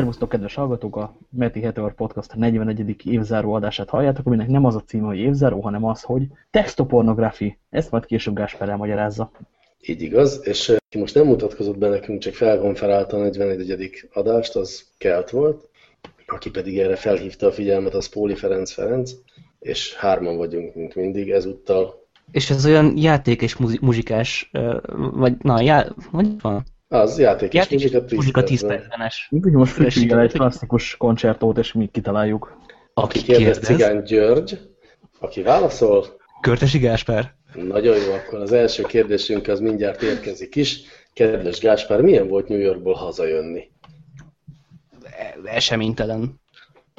Szervusztok, kedves hallgatók! A Meti Heteor Podcast 41. évzáró adását halljátok, aminek nem az a címe, hogy évzáró, hanem az, hogy textopornografi. Ezt majd később Gáspár elmagyarázza. Így igaz, és ki most nem mutatkozott be nekünk, csak felkonferálta a 41. adást, az Kelt volt, aki pedig erre felhívta a figyelmet, az Póli Ferenc Ferenc, és hárman vagyunk, mint mindig, ezúttal. És ez olyan játék és muzsikás, vagy na, já, hogy van? Az játék, játék és muzsika 10 muzsika 10 percenes. Mint hogy most frissítsük egy klasszikus koncertót, és mi kitaláljuk. Aki kérdez, Cigány György, aki válaszol. Körtesi Gáspár. Nagyon jó, akkor az első kérdésünk az mindjárt érkezik is. Kedves Gáspár, milyen volt New Yorkból hazajönni? Eseménytelen.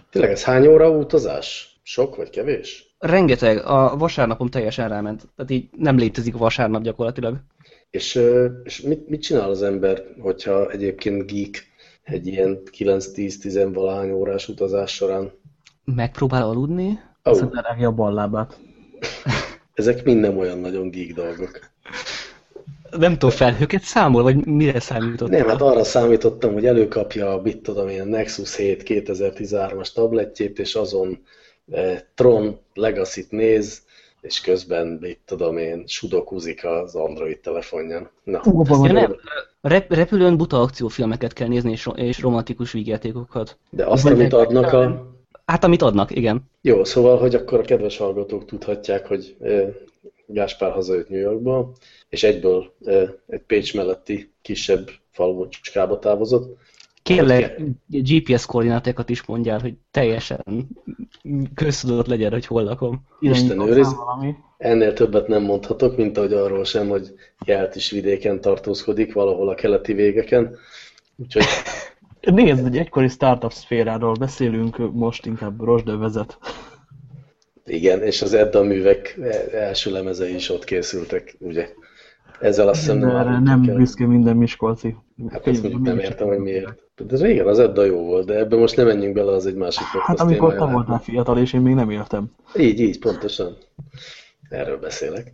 Tényleg ez hány óra utazás? Sok vagy kevés? Rengeteg. A vasárnapom teljesen ráment. Tehát így nem létezik a vasárnap gyakorlatilag. És, és mit, mit csinál az ember, hogyha egyébként geek egy ilyen 9-10-10 valahány órás utazás során? Megpróbál aludni? Oh. Aztán lerágja a ballábát. Ezek mind nem olyan nagyon geek dolgok. Nem tudom, felhőket számol, vagy mire számított? Nem, hát arra számítottam, hogy előkapja, mit tudom én, Nexus 7 2013-as tabletjét, és azon eh, Tron Legacy-t néz, és közben, mit tudom én, sudokuzik az Android telefonján. Na. ja, nem. Rep repülőn buta akciófilmeket kell nézni, és, és romantikus vígjátékokat. De azt, Vagy amit adnak a... Hát, amit adnak, igen. Jó, szóval, hogy akkor a kedves hallgatók tudhatják, hogy Gáspár hazajött New Yorkba, és egyből egy Pécs melletti kisebb falvocskába távozott, Kérlek, GPS koordinátákat is mondjál, hogy teljesen köztudott legyen, hogy hol lakom. Isten őriz. Ennél többet nem mondhatok, mint ahogy arról sem, hogy Jelt is vidéken tartózkodik, valahol a keleti végeken. Úgyhogy... Nézd, egy egykori startup szféráról beszélünk, most inkább Rosdő vezet. Igen, és az Edda művek első lemezei is ott készültek, ugye? Ezzel azt hiszem nem Nem büszke minden Miskolci. Hát ezt mondjuk nem értem, hogy miért. De régen az Edda jó volt, de ebben most nem menjünk bele, az egy másik podcast Hát amikor te voltál fiatal, és én még nem értem. Így, így, pontosan. Erről beszélek.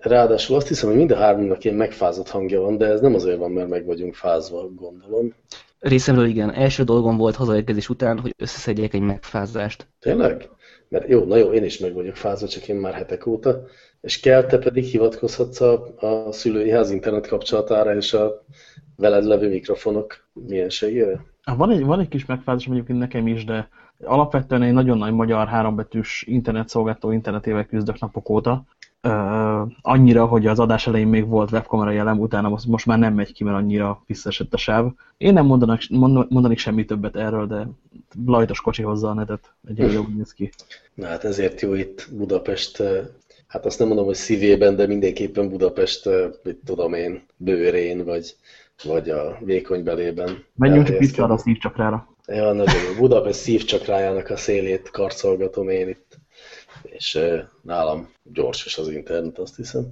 Ráadásul azt hiszem, hogy mind a hármunknak ilyen megfázott hangja van, de ez nem azért van, mert meg vagyunk fázva, gondolom. Részemről igen. Első dolgom volt hazaérkezés után, hogy összeszedjek egy megfázást. Tényleg? Mert jó, na jó, én is meg vagyok fázva, csak én már hetek óta. És kell, te pedig hivatkozhatsz a, a szülői ház internet kapcsolatára és a veled levő mikrofonok mienségére? Van egy, van egy kis megfázás egyébként nekem is, de alapvetően egy nagyon nagy magyar hárombetűs internetszolgáltató internetével küzdök napok óta. Uh, annyira, hogy az adás elején még volt webkamera jelen, utána most, most már nem megy ki, mert annyira visszaesett a sáv. Én nem mondanak, mondanék semmi többet erről, de lajtos kocsi hozza a netet, egy jó néz ki. Na hát ezért jó itt Budapest hát azt nem mondom, hogy szívében, de mindenképpen Budapest, mit tudom én, bőrén, vagy, vagy a vékony belében. Menjünk csak itt a szívcsakrára. Ja, nagyon jó. Budapest szívcsakrájának a szélét karcolgatom én itt. És nálam gyors is az internet, azt hiszem.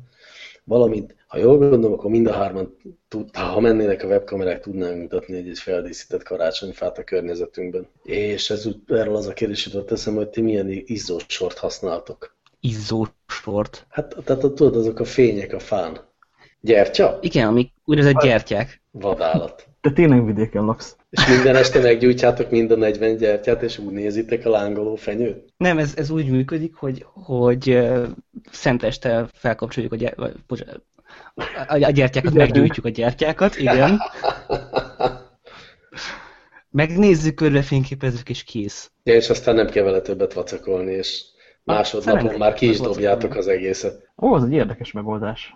Valamint, ha jól gondolom, akkor mind a hárman, tud, ha mennének a webkamerák, tudnánk mutatni egy, egy feldíszített karácsonyfát a környezetünkben. És ez, erről az a kérdés jutott eszembe, hogy ti milyen izzós sort használtok izzósort. Hát, tehát tudod, azok a fények a fán. Gyertya? Igen, amik úgynevezett gyertyák. Vadállat. Te tényleg vidéken laksz. És minden este meggyújtjátok mind a 40 gyertyát, és úgy nézitek a lángoló fenyőt? Nem, ez, ez úgy működik, hogy, hogy uh, szent este felkapcsoljuk a, gyert, a, a gyertyákat, meggyújtjuk a gyertyákat, igen. Megnézzük körbe, fényképezzük, és kész. Ja, és aztán nem kell vele többet vacakolni, és Másodnapon már ki is dobjátok az egészet. Ó, az egy érdekes megoldás.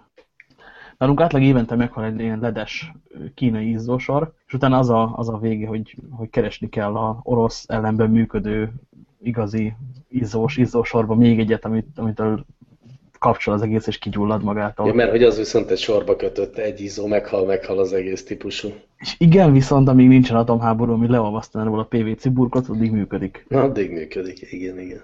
Nálunk átlag évente meghal egy ilyen ledes kínai izzósor, és utána az a, az a vége, hogy, hogy keresni kell a orosz ellenben működő igazi izzós izzósorba még egyet, amit, amit kapcsol az egész, és kigyullad magától. Ja, mert hogy az viszont egy sorba kötött, egy izzó meghal, meghal az egész típusú. És igen, viszont amíg nincsen atomháború, ami leolvasztaná róla a PVC burkot, addig működik. Na, addig működik, igen, igen.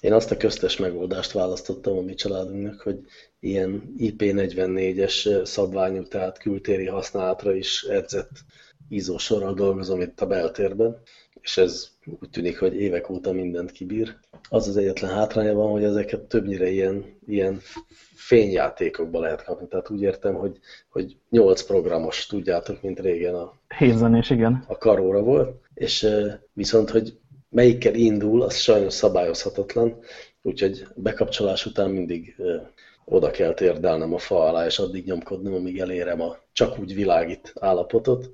Én azt a köztes megoldást választottam a mi családunknak, hogy ilyen IP44-es szabványú, tehát kültéri használatra is edzett izósorral dolgozom itt a beltérben, és ez úgy tűnik, hogy évek óta mindent kibír. az az egyetlen hátránya van, hogy ezeket többnyire ilyen, ilyen fényjátékokba lehet kapni. Tehát úgy értem, hogy, hogy 8 programos, tudjátok, mint régen a, Hétzenés, igen. a karóra volt, és viszont, hogy melyikkel indul, az sajnos szabályozhatatlan, úgyhogy bekapcsolás után mindig oda kell térdelnem a fa alá, és addig nyomkodnom, amíg elérem a csak úgy világít állapotot.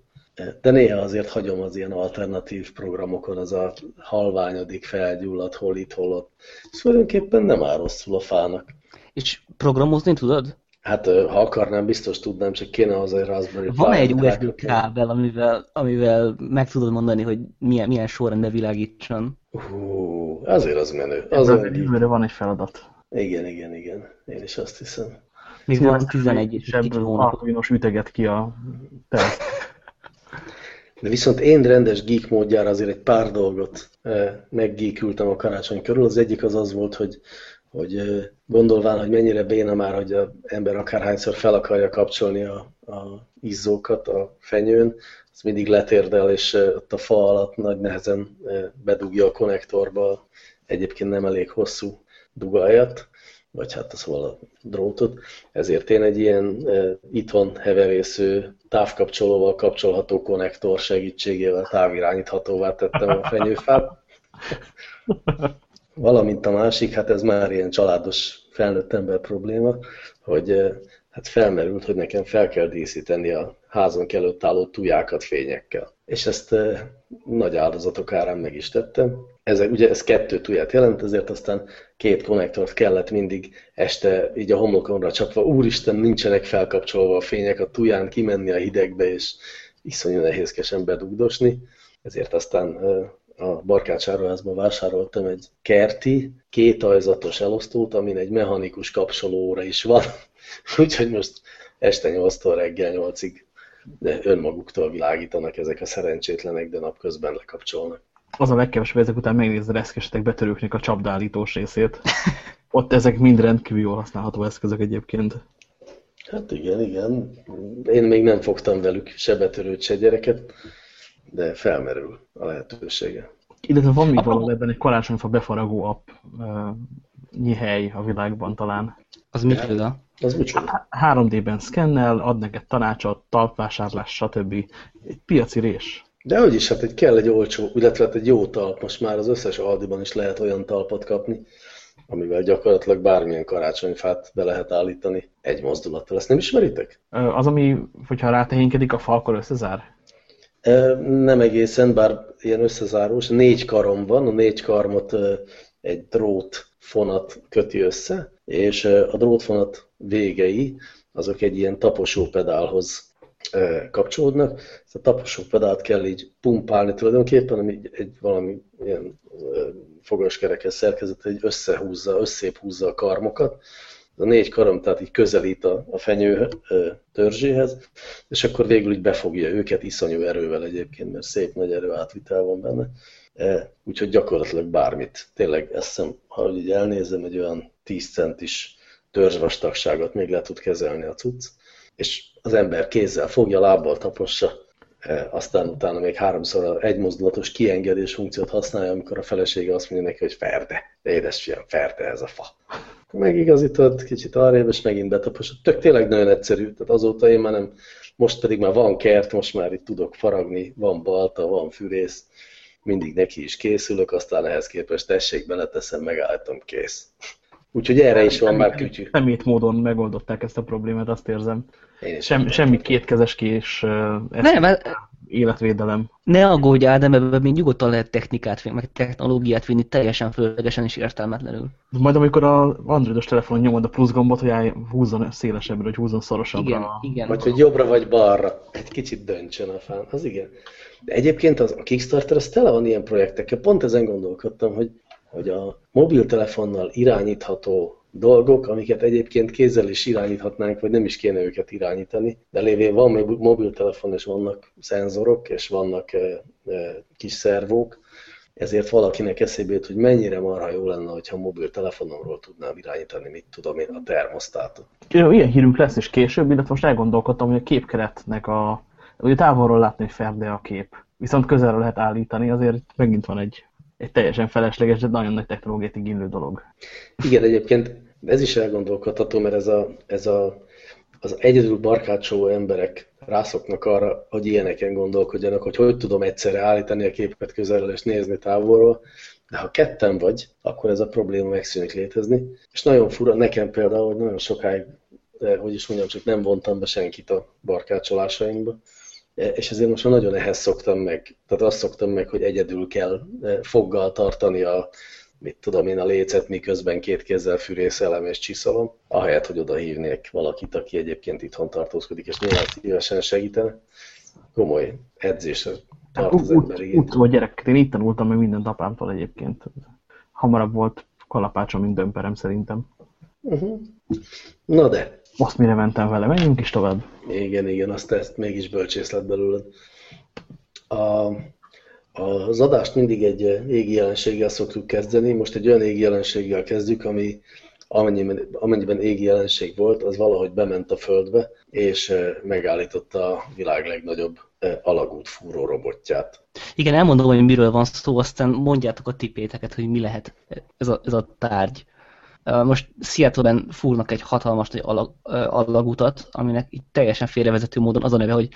De néha azért hagyom az ilyen alternatív programokon, az a halványodik, felgyullad, hol itt, hol ott. Ez tulajdonképpen nem áll rosszul a fának. És programozni tudod? Hát, ha akarnám, biztos tudnám, csak kéne az egy Raspberry Pi. Van egy USB kábel, amivel, amivel meg tudod mondani, hogy milyen, milyen sorrendben világítson? Hú, azért az menő. Az az jövőre van egy feladat. Igen, igen, igen. Én is azt hiszem. Még van 11 és kicsi hónap. üteget ki a teszt. De viszont én rendes geek módjára azért egy pár dolgot meggeekültem a karácsony körül. Az egyik az az volt, hogy, hogy gondolván, hogy mennyire béna már, hogy az ember akárhányszor fel akarja kapcsolni a, a izzókat a fenyőn, az mindig letérdel, és ott a fa alatt nagy nehezen bedugja a konnektorba egyébként nem elég hosszú dugajat, vagy hát szóval a drótot. Ezért én egy ilyen e, itthon heverésző távkapcsolóval kapcsolható konnektor segítségével távirányíthatóvá tettem a fenyőfát. Valamint a másik, hát ez már ilyen családos felnőtt ember probléma, hogy e, hát felmerült, hogy nekem fel kell díszíteni a házon előtt álló tujákat fényekkel. És ezt e, nagy áldozatok árán meg is tettem ezek, ugye ez kettő tuját jelent, ezért aztán két konnektort kellett mindig este így a homlokomra csapva, úristen, nincsenek felkapcsolva a fények a tuján, kimenni a hidegbe, és iszonyú nehézkesen bedugdosni. Ezért aztán a barkácsáruházban vásároltam egy kerti, kétajzatos elosztót, amin egy mechanikus kapcsolóra is van. Úgyhogy most este 8-tól reggel 8-ig önmaguktól világítanak ezek a szerencsétlenek, de napközben lekapcsolnak az a legkevesebb, ezek után megnézed reszkesetek betörőknek a csapdálítós részét. Ott ezek mind rendkívül jól használható eszközök egyébként. Hát igen, igen. Én még nem fogtam velük se betörőt, se gyereket, de felmerül a lehetősége. Illetve van még valahol ebben egy karácsonyfa befaragó app uh, hely a világban talán. Az micsoda? Az micsoda? 3D-ben szkennel, ad neked tanácsot, talpvásárlás, stb. Egy piaci rés. De hogy is, hát egy kell egy olcsó, illetve hát egy jó talp. Most már az összes Aldiban is lehet olyan talpat kapni, amivel gyakorlatilag bármilyen karácsonyfát be lehet állítani egy mozdulattal. Ezt nem ismeritek? Az, ami, hogyha rátehénkedik a fa, akkor összezár? Nem egészen, bár ilyen összezárós. Négy karom van, a négy karmot egy drót fonat köti össze, és a drótfonat végei azok egy ilyen taposó pedálhoz kapcsolódnak. Ezt a taposó pedált kell így pumpálni tulajdonképpen, ami egy valami ilyen fogaskerekes szerkezet, egy összehúzza, összép húzza a karmokat. A négy karom tehát így közelít a, a fenyő törzséhez, és akkor végül így befogja őket iszonyú erővel egyébként, mert szép nagy erő átvitel van benne. Úgyhogy gyakorlatilag bármit. Tényleg ezt hiszem, ha így elnézem, egy olyan 10 centis törzsvastagságot még le tud kezelni a cucc és az ember kézzel fogja, lábbal tapossa, e, aztán utána még háromszor a egymozdulatos kiengedés funkciót használja, amikor a felesége azt mondja neki, hogy ferde, édesfiam, ferde ez a fa. Megigazítod, kicsit arrébb, és megint betaposod. Tök tényleg nagyon egyszerű, tehát azóta én már nem, most pedig már van kert, most már itt tudok faragni, van balta, van fűrész, mindig neki is készülök, aztán ehhez képest tessék, beleteszem, megállítom, kész. Úgyhogy erre is van már kütyű. Szemét módon megoldották ezt a problémát, azt érzem. Sem, semmi kétkezes kés, nem, életvédelem. Ne aggódj, Ádám, ebben még nyugodtan lehet technikát, meg technológiát vinni teljesen fölöslegesen és értelmetlenül. Majd amikor a androidos telefonon nyomod a plusz gombot, hogy húzzon szélesebbre, hogy húzzon szorosabbra. Igen, igen. Vagy hogy jobbra vagy balra. Egy kicsit döntsön a fán. Az igen. De egyébként az, a Kickstarter az tele van ilyen projektekkel. Pont ezen gondolkodtam, hogy hogy a mobiltelefonnal irányítható dolgok, amiket egyébként kézzel is irányíthatnánk, vagy nem is kéne őket irányítani, de lévén van mobiltelefon, és vannak szenzorok, és vannak kis szervók, ezért valakinek eszébe jut, hogy mennyire marha jó lenne, hogyha mobiltelefonomról tudnám irányítani, mit tudom én, a termosztátot. Ilyen hírünk lesz is később, illetve most elgondolkodtam, hogy a képkeretnek a... Ugye távolról látni, hogy ferde a kép, viszont közelről lehet állítani, azért megint van egy egy teljesen felesleges, de nagyon nagy technológiát igénylő dolog. Igen, egyébként ez is elgondolkodható, mert ez, a, ez a, az egyedül barkácsoló emberek rászoknak arra, hogy ilyeneken gondolkodjanak, hogy hogy tudom egyszerre állítani a képet közelről és nézni távolról, de ha ketten vagy, akkor ez a probléma megszűnik létezni. És nagyon fura, nekem például, hogy nagyon sokáig, hogy is mondjam, csak nem vontam be senkit a barkácsolásainkba, és ezért most már nagyon ehhez szoktam meg. Tehát azt szoktam meg, hogy egyedül kell foggal tartani a, mit tudom én, a lécet, miközben két kézzel fűrészelem és csiszolom, ahelyett, hogy oda hívnék valakit, aki egyébként itthon tartózkodik, és nyilván szívesen segítene. Komoly edzésre tart az ember igény. Úgy, gyerek, én itt tanultam meg mindent apámtól egyébként. Hamarabb volt kalapácsom, mint dömperem szerintem. Uh -huh. Na de. Azt mire mentem vele, menjünk is tovább. Igen, igen, azt ezt mégis bölcsész lett belőled. A, az adást mindig egy égi jelenséggel szoktuk kezdeni, most egy olyan égi jelenséggel kezdjük, ami amennyiben, amennyiben égi jelenség volt, az valahogy bement a földbe, és megállította a világ legnagyobb alagút fúró robotját. Igen, elmondom, hogy miről van szó, aztán mondjátok a tipéteket, hogy mi lehet ez a, ez a tárgy. Most Seattle-ben fúrnak egy hatalmas nagy alag, alagutat, aminek itt teljesen félrevezető módon az a neve, hogy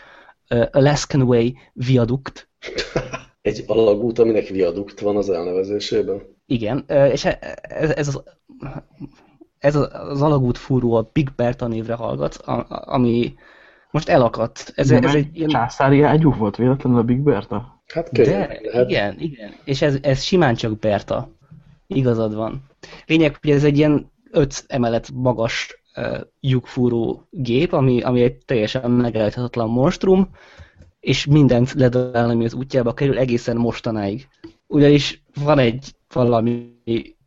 Alaskan Way Viaduct. egy alagút, aminek viadukt van az elnevezésében. Igen, és e, ez, ez az ez az alagút fúró a Big Bertha névre hallgat, ami most elakadt. Ez, ez egy ilyen... Császári ágyú volt véletlenül a Big Bertha? Hát könnyen, De, lehet. igen, igen. És ez, ez simán csak Berta. Igazad van. Lényeg, hogy ez egy ilyen 5 emelet magas uh, lyukfúró gép, ami, ami egy teljesen megállíthatatlan monstrum, és mindent ledalál, ami az útjába kerül egészen mostanáig. Ugyanis van egy valami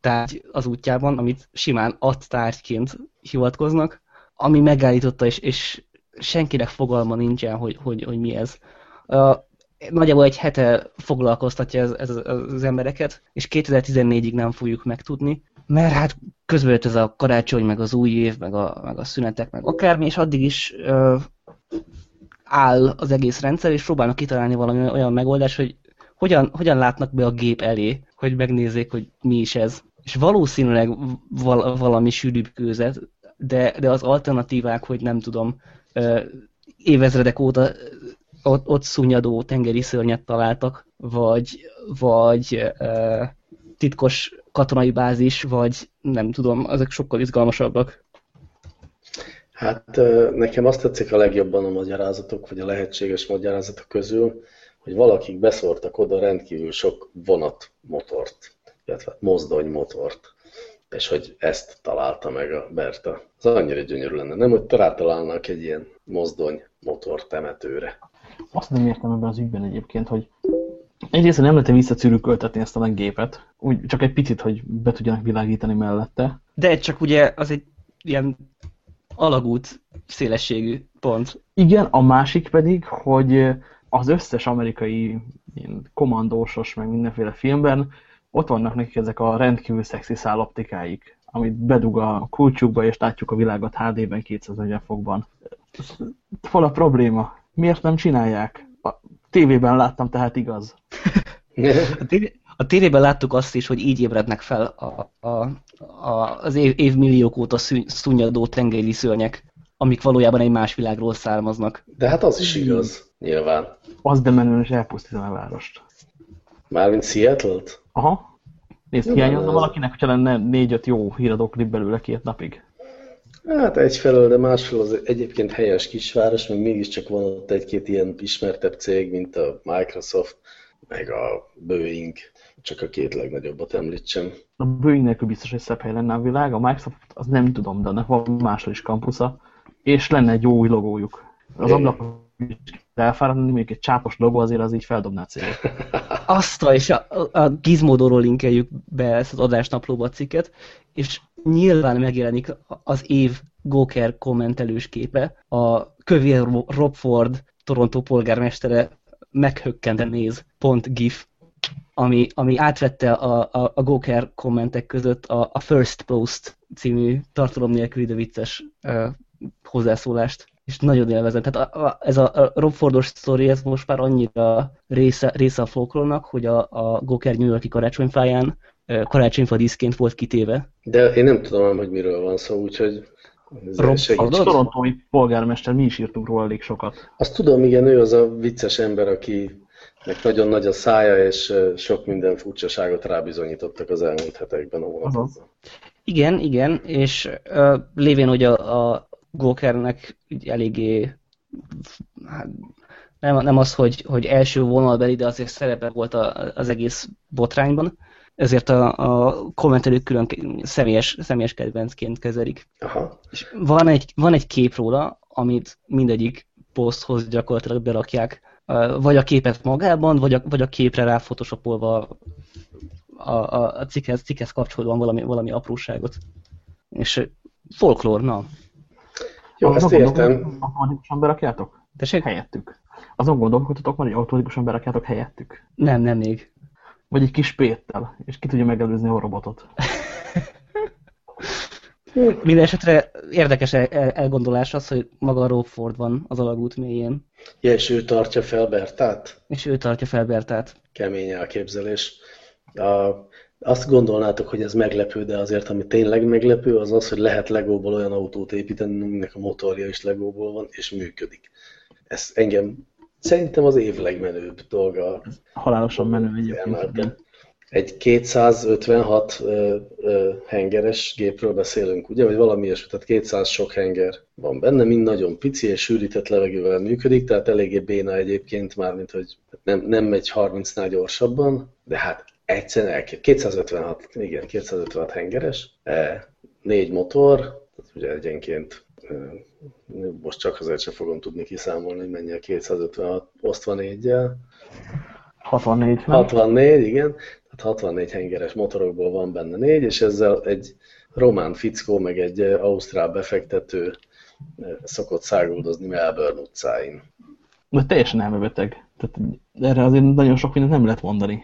tárgy az útjában, amit simán adt-tárgyként hivatkoznak, ami megállította, és, és senkinek fogalma nincsen, hogy, hogy, hogy mi ez. Nagyjából egy hete foglalkoztatja ez, ez az embereket, és 2014-ig nem fogjuk megtudni, mert hát közben jött ez a karácsony, meg az új év, meg a, meg a szünetek, meg akármi, és addig is uh, áll az egész rendszer, és próbálnak kitalálni valami olyan megoldás, hogy hogyan, hogyan látnak be a gép elé, hogy megnézzék, hogy mi is ez. És valószínűleg val valami sűrűbb kőzet, de, de az alternatívák, hogy nem tudom, évezredek óta ott, ott szúnyadó tengeri szörnyet találtak, vagy, vagy titkos katonai bázis, vagy nem tudom, ezek sokkal izgalmasabbak. Hát nekem azt tetszik a legjobban a magyarázatok, vagy a lehetséges magyarázatok közül, hogy valakik beszórtak oda rendkívül sok vonatmotort, illetve mozdonymotort, és hogy ezt találta meg a Berta. Az annyira gyönyörű lenne, nem, hogy rátalálnak egy ilyen mozdony motor temetőre. Azt nem értem ebben az ügyben egyébként, hogy egyrészt nem lehet visszacürüköltetni ezt a gépet, úgy csak egy picit, hogy be tudjanak világítani mellette. De csak ugye az egy ilyen alagút szélességű pont. Igen, a másik pedig, hogy az összes amerikai ilyen komandósos, meg mindenféle filmben ott vannak nekik ezek a rendkívül szexi száloptikáik, amit bedug a kulcsukba, és látjuk a világot HD-ben 240 fokban. Hol a probléma? Miért nem csinálják? A tévében láttam, tehát igaz. a, tévé, a tévében láttuk azt is, hogy így ébrednek fel a, a, a, az év, évmilliók óta szunnyadó tengeri szörnyek, amik valójában egy más világról származnak. De hát az is igaz, nyilván. Az de menően is elpusztítom a várost. Mármint Seattle-t? Aha. Nézd, hiányozna valakinek, hogyha lenne négy-öt jó híradóklip belőle két napig? Hát egyfelől, de másfelől az egyébként helyes kisváros, még mégiscsak van ott egy-két ilyen ismertebb cég, mint a Microsoft, meg a Boeing, csak a két legnagyobbat említsem. A Boeing nélkül biztos, hogy szebb hely lenne a világ, a Microsoft az nem tudom, de annak van máshol is kampusza, és lenne egy jó új logójuk. Az ablak elfáradni, még egy csápos logó azért az így feldobná célt. Azt a, és a, a Gizmodóról linkeljük be ezt az adásnaplóba a cikket, és nyilván megjelenik az év Goker kommentelős képe, a kövér Rob Ford, Toronto polgármestere meghökkenten néz, pont gif, ami, ami átvette a, a, a Goker kommentek között a, a First Post című tartalom nélküli, de vicces uh, hozzászólást. és nagyon élvezem. Tehát a, a, ez a, a Rob Fordos sztori, ez most már annyira része, része a folklórnak, hogy a, a Goker New Yorki karácsonyfáján karácsonyfa díszként volt kitéve. De én nem tudom, hogy miről van szó, úgyhogy Rob, a torontói polgármester, mi is írtunk róla elég sokat. Azt tudom, igen, ő az a vicces ember, aki meg nagyon nagy a szája, és sok minden furcsaságot rábizonyítottak az elmúlt hetekben a vonatkozó. Igen, igen, és uh, lévén, hogy a, a Gokernek eléggé hát, nem, nem az, hogy, hogy első vonalbeli, de azért szerepe volt a, az egész botrányban, ezért a, a kommentelők külön személyes, személyes kedvencként kezelik. Aha. És van egy, van egy kép róla, amit mindegyik poszthoz gyakorlatilag berakják, vagy a képet magában, vagy a, vagy a képre ráfotoshopolva a, a, a cikkhez, cikkhez kapcsolódóan valami, valami apróságot. És folklór, na. Jó, ezt értem. Automatikusan berakjátok? Tessék? Helyettük. Azon gondolkodtatok már, hogy automatikusan berakjátok helyettük? Nem, nem még. Vagy egy kis péttel, és ki tudja megelőzni a robotot. Minden esetre érdekes elgondolás az, hogy maga Rob Ford van az alagút mélyén. Ja, és ő tartja fel Bertát? És ő tartja fel Bertát. Kemény elképzelés. A, azt gondolnátok, hogy ez meglepő, de azért ami tényleg meglepő, az az, hogy lehet Legóból olyan autót építeni, aminek a motorja is Legóból van, és működik. Ez engem szerintem az év legmenőbb dolga. Halálosan menő egyébként. Egy 256 ö, ö, hengeres gépről beszélünk, ugye, vagy valami ilyesmi, tehát 200 sok henger van benne, mind nagyon pici és sűrített levegővel működik, tehát eléggé béna egyébként már, mint hogy nem, nem megy 30-nál gyorsabban, de hát egyszerűen elkép. 256, igen, 256 hengeres, e, négy motor, ugye egyenként most csak azért sem fogom tudni kiszámolni, hogy mennyi a 256 osztva 4-jel. 64, nem? 64, igen. Tehát 64 hengeres motorokból van benne négy, és ezzel egy román fickó, meg egy ausztrál befektető szokott száguldozni Melbourne utcáin. De teljesen elmebeteg. Tehát erre azért nagyon sok mindent nem lehet mondani.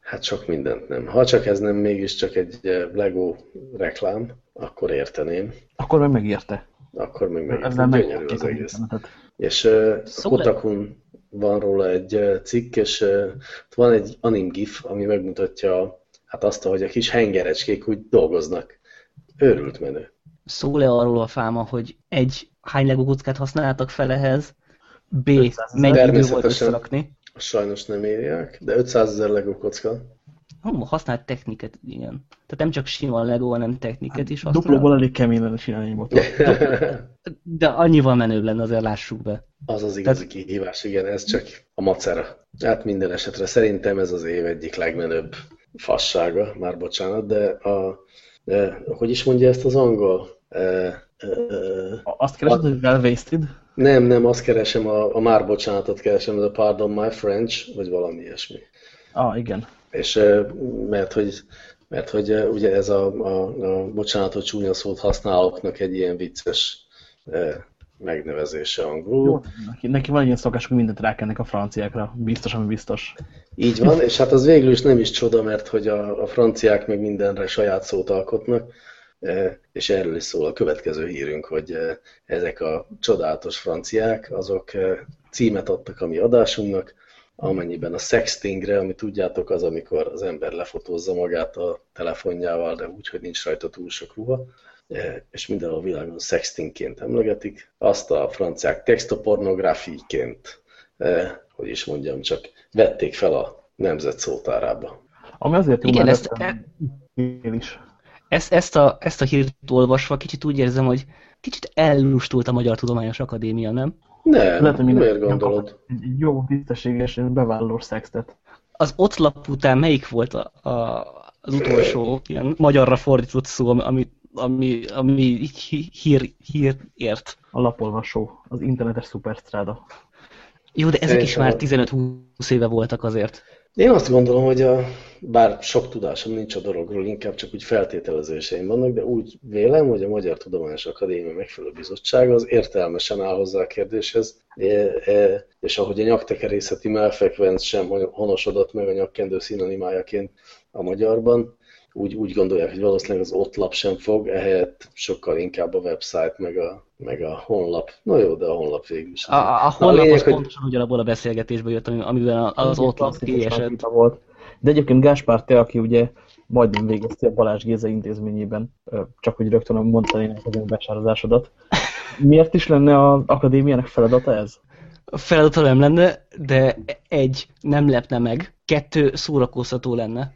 Hát sok mindent nem. Ha csak ez nem mégiscsak egy Lego reklám, akkor érteném. Akkor meg megérte. Akkor meg megérte. Gyönyörű az egész. És uh, szóval... Kotakun van róla egy cikk, és uh, van egy anim gif, ami megmutatja hát azt, hogy a kis hengerecskék úgy dolgoznak. Őrült menő. Szól-e arról a fáma, hogy egy hány kockát használtak fel ehhez, B. Mennyi idő volt összerakni? Sajnos nem írják, de 500 ezer Lego kocka. Használt techniket, igen. Tehát nem csak sima Lego, hanem techniket is használ. Duplóból elég kemény lenne csinálni egy motor. De annyival menőbb lenne, azért lássuk be. Az az igazi Tehát... kihívás, igen, ez csak a macera. Hát minden esetre szerintem ez az év egyik legmenőbb fassága, már bocsánat, de a, de, hogy is mondja ezt az angol? E, e, azt keresed, hogy well wasted? Nem, nem, azt keresem, a, a már bocsánatot keresem, ez a pardon my French, vagy valami ilyesmi. Ah, igen. És mert hogy, mert hogy ugye ez a, a, a bocsánatot csúnya szót használóknak egy ilyen vicces megnevezése angolul. Jó, neki, neki van ilyen szokás, hogy mindent rákennek a franciákra, biztos, ami biztos. Így van, és hát az végül is nem is csoda, mert hogy a, a franciák meg mindenre saját szót alkotnak, és erről is szól a következő hírünk, hogy ezek a csodálatos franciák, azok címet adtak a mi adásunknak, amennyiben a sextingre, ami tudjátok az, amikor az ember lefotózza magát a telefonjával, de úgy, hogy nincs rajta túl sok ruha, és minden a világon sextingként emlegetik, azt a franciák textopornográfiként, hogy is mondjam, csak vették fel a nemzet szótárába. Ami azért jó, Igen, ezt, e... is. Ezt, ezt, a, ezt a hírt olvasva kicsit úgy érzem, hogy kicsit ellustult a Magyar Tudományos Akadémia, nem? Nem, Lehet, hogy miért gondolod? Egy jó, tisztességes, bevállalós szextet. Az ott lap után melyik volt a, a, az utolsó ilyen magyarra fordított szó, ami, ami, ami hír, hír ért? A lapolvasó, az internetes szuperstráda. Jó, de ezek is már 15-20 éve voltak azért. Én azt gondolom, hogy a, bár sok tudásom nincs a dologról, inkább csak úgy feltételezéseim vannak, de úgy vélem, hogy a Magyar Tudományos Akadémia megfelelő bizottsága az értelmesen áll hozzá a kérdéshez, és ahogy a nyaktekerészeti melfekvenc sem honosodott meg a nyakkendő szinonimájaként a magyarban, úgy, úgy gondolják, hogy valószínűleg az ott lap sem fog, ehelyett sokkal inkább a website, meg a, meg a honlap. No jó, de a honlap végül is. A, a honlap lényeg, az hogy... pontosan ugyanabból a beszélgetésből jött, amiben az ott lap kiesett. Volt. De egyébként Gáspár, te, aki ugye majdnem végeztél Balázs Géza intézményében, csak hogy rögtön mondtani neked a besározásodat. Miért is lenne az akadémiának feladata ez? A feladata nem lenne, de egy, nem lepne meg, kettő, szórakoztató lenne.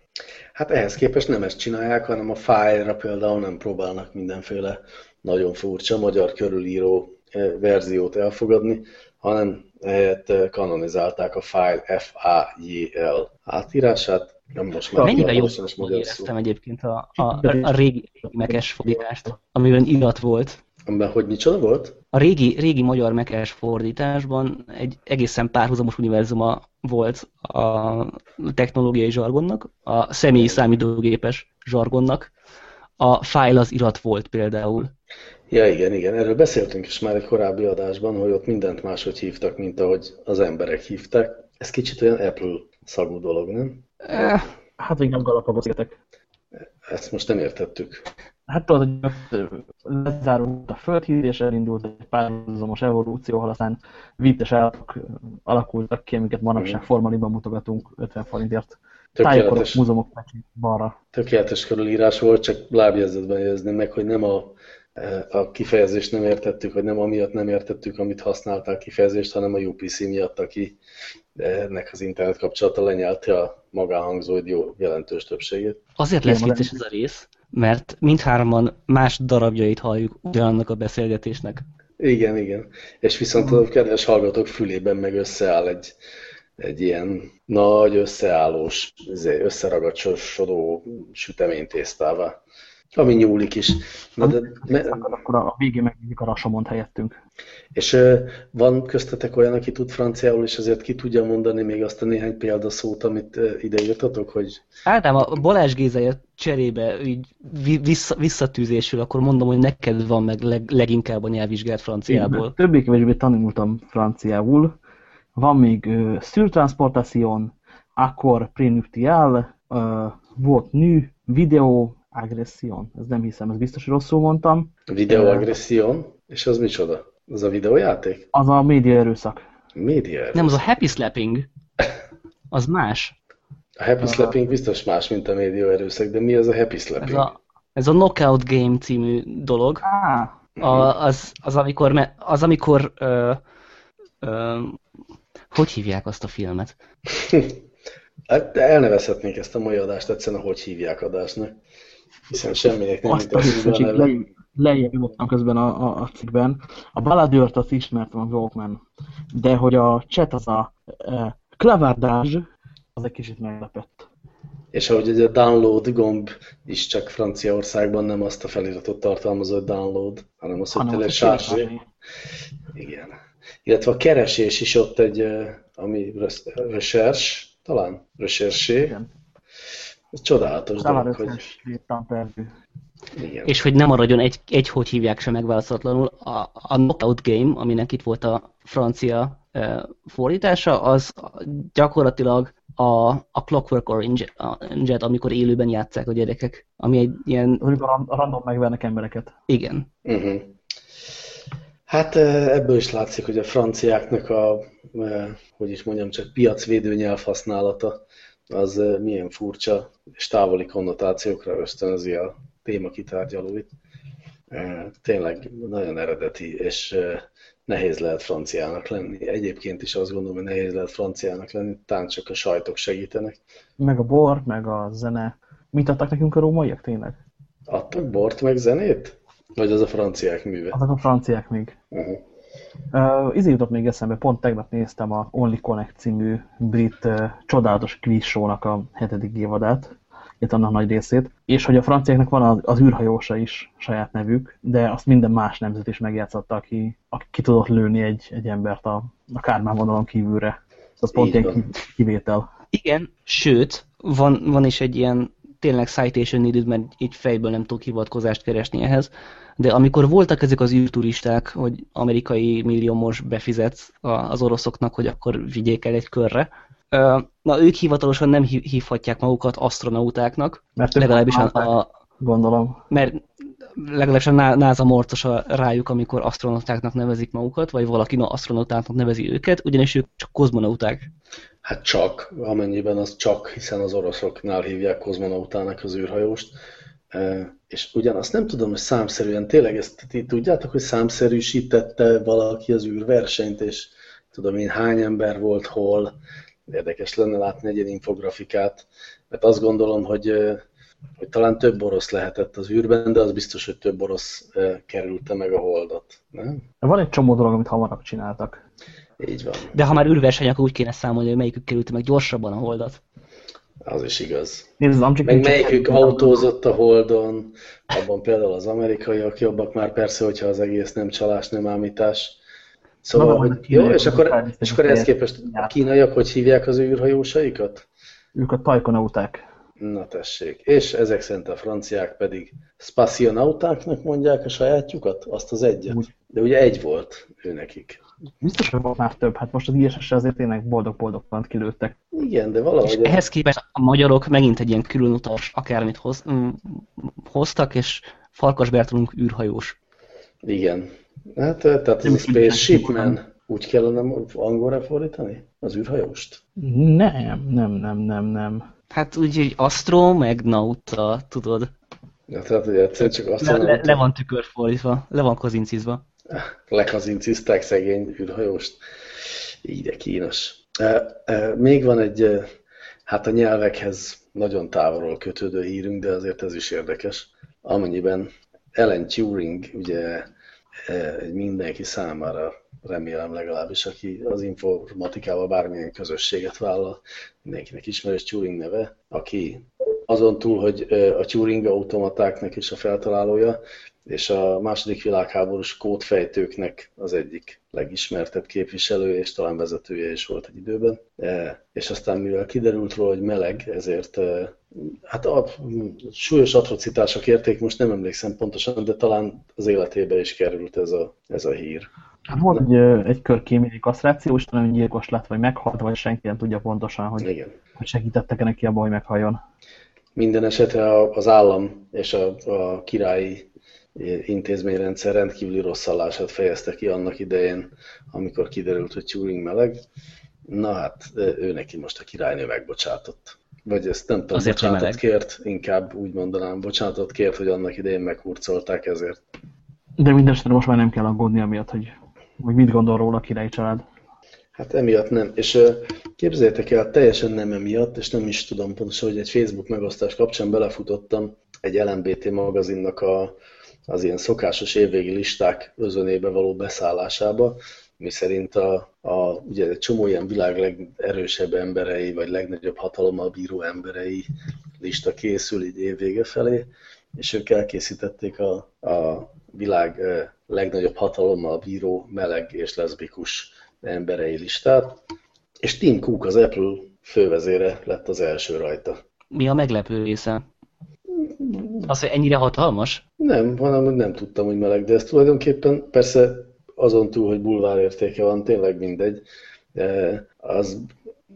Hát ehhez képest nem ezt csinálják, hanem a fájlra például nem próbálnak mindenféle nagyon furcsa magyar körülíró verziót elfogadni, hanem ehelyett kanonizálták a file F-A-J-L átírását, nem most már Mennyivel jobban éreztem egyébként a, a, a régi mekes fordítást, amiben irat volt. Amiben hogy micsoda volt? A régi, régi magyar mekes fordításban egy egészen párhuzamos univerzuma volt a technológiai zsargonnak, a személyi számítógépes zsargonnak. A file az irat volt például. Ja, igen, igen. Erről beszéltünk is már egy korábbi adásban, hogy ott mindent máshogy hívtak, mint ahogy az emberek hívták. Ez kicsit olyan Apple szagú dolog, nem? Eh, hát még nem Galapagos. Ezt most nem értettük. Hát tudod, hogy lezárult a földhíd, és elindult egy párhuzamos evolúció, ahol aztán vittes állatok alakultak ki, amiket manapság formaliban mutogatunk 50 forintért. Tökéletes, múzeumok balra. Tökéletes körülírás volt, csak lábjegyzetben jegyezném meg, hogy nem a, a kifejezést nem értettük, vagy nem amiatt nem értettük, amit használták kifejezést, hanem a UPC miatt, aki ennek az internet kapcsolata lenyelte a magánhangzó jó jelentős többségét. Azért lesz vicces ez a rész, mert mindhárman más darabjait halljuk ugyanannak a beszélgetésnek. Igen, igen. És viszont a kedves hallgatók fülében meg összeáll egy, egy ilyen nagy összeállós, izé, összeragacsosodó süteménytésztává. Ami nyúlik is. Na, de, me... Akkor a végén megnyúlik a rasamont helyettünk. És van köztetek olyan, aki tud franciául, és azért ki tudja mondani még azt a néhány példaszót, amit ide írtatok, hogy... Ádám, a Balázs Géza cserébe így vissza, visszatűzésül, akkor mondom, hogy neked van meg leg, leginkább a nyelvvizsgált franciából. Többé-kevésbé tanultam franciául. Van még uh, surtransportation, akkor prenuptial, uh, volt nu, video, agression. Ez nem hiszem, ez biztos, hogy rosszul mondtam. Video agression? És az micsoda? Az a videójáték? Az a média erőszak. Média erőszak. Nem, az a happy slapping. Az más. A happy slapping biztos más, mint a média erőszak, de mi az a happy slapping? Ez a, ez a Knockout Game című dolog. Ah. A, az, az amikor, az amikor ö, ö, hogy hívják azt a filmet? hát elnevezhetnénk ezt a mai adást egyszerűen, hogy hívják adásnak. Hiszen semminek nem Azt a lejjebb jutottam közben a, a, a cikkben. A baladőrt azt ismertem a Walkman, de hogy a chat az a e, klavardázs, az egy kicsit meglepett. És ahogy a download gomb is csak Franciaországban nem azt a feliratot tartalmazó, hogy download, hanem az, hogy sárgé. Igen. Illetve a keresés is ott egy, ami research, talán recherché. Igen. Ez csodálatos dolog, hogy... Igen. És hogy nem maradjon egy, egy hogy hívják sem megválaszolatlanul, a, a Knockout Game, aminek itt volt a francia e, fordítása, az gyakorlatilag a, a Clockwork Orange, amikor élőben játszák a gyerekek, ami egy ilyen... A random megvernek embereket. Igen. Uh -huh. Hát ebből is látszik, hogy a franciáknak a, hogy is mondjam, csak piacvédő nyelvhasználata az milyen furcsa és távoli konnotációkra ösztönzi a téma kitárgyalóit. Tényleg nagyon eredeti, és nehéz lehet franciának lenni. Egyébként is azt gondolom, hogy nehéz lehet franciának lenni, talán csak a sajtok segítenek. Meg a bor, meg a zene. Mit adtak nekünk a rómaiak tényleg? Adtak bort, meg zenét? Vagy az a franciák műve? Azok a franciák még. Uh -huh. Uh, izé jutott még eszembe, pont tegnap néztem a Only Connect című brit uh, csodálatos quiz show-nak a hetedik évadát, itt annak nagy részét, és hogy a franciáknak van az, az űrhajósa is saját nevük, de azt minden más nemzet is megjátszotta, aki, aki ki tudott lőni egy, egy embert a, a kármán vonalon kívülre. Ez pont ilyen kivétel. Igen, sőt, van, van is egy ilyen tényleg citation needed, mert így fejből nem tudok hivatkozást keresni ehhez, de amikor voltak ezek az űrturisták, hogy amerikai milliómos befizetsz az oroszoknak, hogy akkor vigyék el egy körre, Na, ők hivatalosan nem hívhatják magukat astronautáknak, Mert legalábbis a, a, gondolom. Mert legalábbis a NASA morcos rájuk, amikor astronautáknak nevezik magukat, vagy valaki na, astronautáknak nevezi őket, ugyanis ők csak kozmonauták. Hát csak, amennyiben az csak, hiszen az oroszoknál hívják kozmonautának az űrhajóst. És ugyanazt nem tudom, hogy számszerűen, tényleg ezt ti tudjátok, hogy számszerűsítette valaki az űrversenyt, és tudom én hány ember volt hol, érdekes lenne látni egy ilyen infografikát, mert azt gondolom, hogy, hogy talán több orosz lehetett az űrben, de az biztos, hogy több orosz kerülte meg a holdat. Nem? Van egy csomó dolog, amit hamarabb csináltak. Így van. De ha már űrverseny, akkor úgy kéne számolni, hogy melyikük került meg gyorsabban a holdat. Az is igaz. Nézd, az Meg melyikük autózott a Holdon, abban például az amerikaiak jobbak már persze, hogyha az egész nem csalás, nem ámítás. Szóval, hogy jó, és akkor, és akkor ehhez képest a kínaiak hogy hívják az űrhajósaikat? Ők a tajkonauták. Na tessék. És ezek szerint a franciák pedig spacionautáknak mondják a sajátjukat? Azt az egyet? De ugye egy volt ő nekik. Biztos, hogy volt már több. Hát most az ISS-re azért tényleg boldog-boldog pont kilőttek. Igen, de valahogy... És ehhez képest a magyarok megint egy ilyen külön utas akármit hoz, mm, hoztak, és Farkas Bertolunk űrhajós. Igen. Hát, tehát ez a Space Shipman. Úgy kellene angolra fordítani? Az űrhajóst? Nem, nem, nem, nem, nem. Hát úgy, hogy Astro, meg Nauta, tudod. Ja, tehát ugye egyszer csak azt le, le, le van tükör fordítva, le van kozincizva. Lekazincizták szegény űrhajóst. Így de kínos. Még van egy, hát a nyelvekhez nagyon távolról kötődő hírünk, de azért ez is érdekes. Amennyiben Ellen Turing, ugye mindenki számára remélem legalábbis, aki az informatikával bármilyen közösséget vállal, mindenkinek ismerős Turing neve, aki azon túl, hogy a Turing automatáknak is a feltalálója, és a második világháborús kódfejtőknek az egyik legismertebb képviselője, és talán vezetője is volt egy időben. E, és aztán mivel kiderült róla, hogy meleg, ezért e, hát a súlyos atrocitások érték, most nem emlékszem pontosan, de talán az életébe is került ez a, ez a hír. Hát volt egy, egy kör kémiai kasztráció, és talán gyilkos lett, vagy meghalt, vagy senki nem tudja pontosan, hogy, Igen. hogy segítettek -e neki abban, hogy meghaljon. Minden esetre az állam és a, a királyi intézményrendszer rendkívüli rosszallását fejezte ki annak idején, amikor kiderült, hogy Turing meleg. Na hát, ő neki most a királynő megbocsátott. Vagy ezt nem tudom, Azért bocsánatot kért, inkább úgy mondanám, bocsánatot kért, hogy annak idején meghurcolták ezért. De mindenesetre most már nem kell aggódni amiatt, hogy, hogy mit gondol róla a királyi család. Hát emiatt nem. És képzeljétek el, teljesen nem emiatt, és nem is tudom pontosan, hogy egy Facebook megosztás kapcsán belefutottam egy LMBT magazinnak a, az ilyen szokásos évvégi listák özönébe való beszállásába, mi szerint a, a, ugye egy csomó ilyen világ legerősebb emberei, vagy legnagyobb hatalommal bíró emberei lista készül így évvége felé, és ők elkészítették a, a világ legnagyobb hatalommal bíró meleg és leszbikus emberei listát, és Tim Cook, az Apple fővezére lett az első rajta. Mi a meglepő része? Az, hogy ennyire hatalmas? Nem, hanem nem tudtam, hogy meleg, de ez tulajdonképpen persze azon túl, hogy bulvár értéke van, tényleg mindegy, de az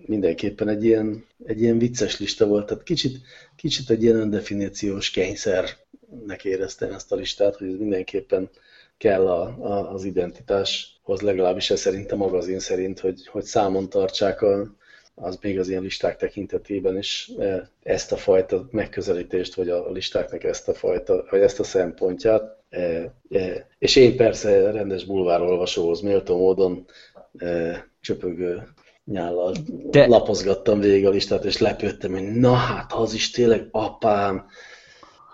mindenképpen egy ilyen, egy ilyen vicces lista volt, tehát kicsit, kicsit egy ilyen definíciós kényszernek éreztem ezt a listát, hogy ez mindenképpen kell a, a, az identitáshoz, legalábbis ez szerint a magazin szerint, hogy, hogy számon tartsák a, az még az ilyen listák tekintetében is e, ezt a fajta megközelítést, vagy a listáknak ezt a fajta, vagy ezt a szempontját. E, e, és én persze rendes bulvárolvasóhoz méltó módon csöpögő nyállal De... lapozgattam végig a listát, és lepődtem, hogy na hát, az is tényleg apám,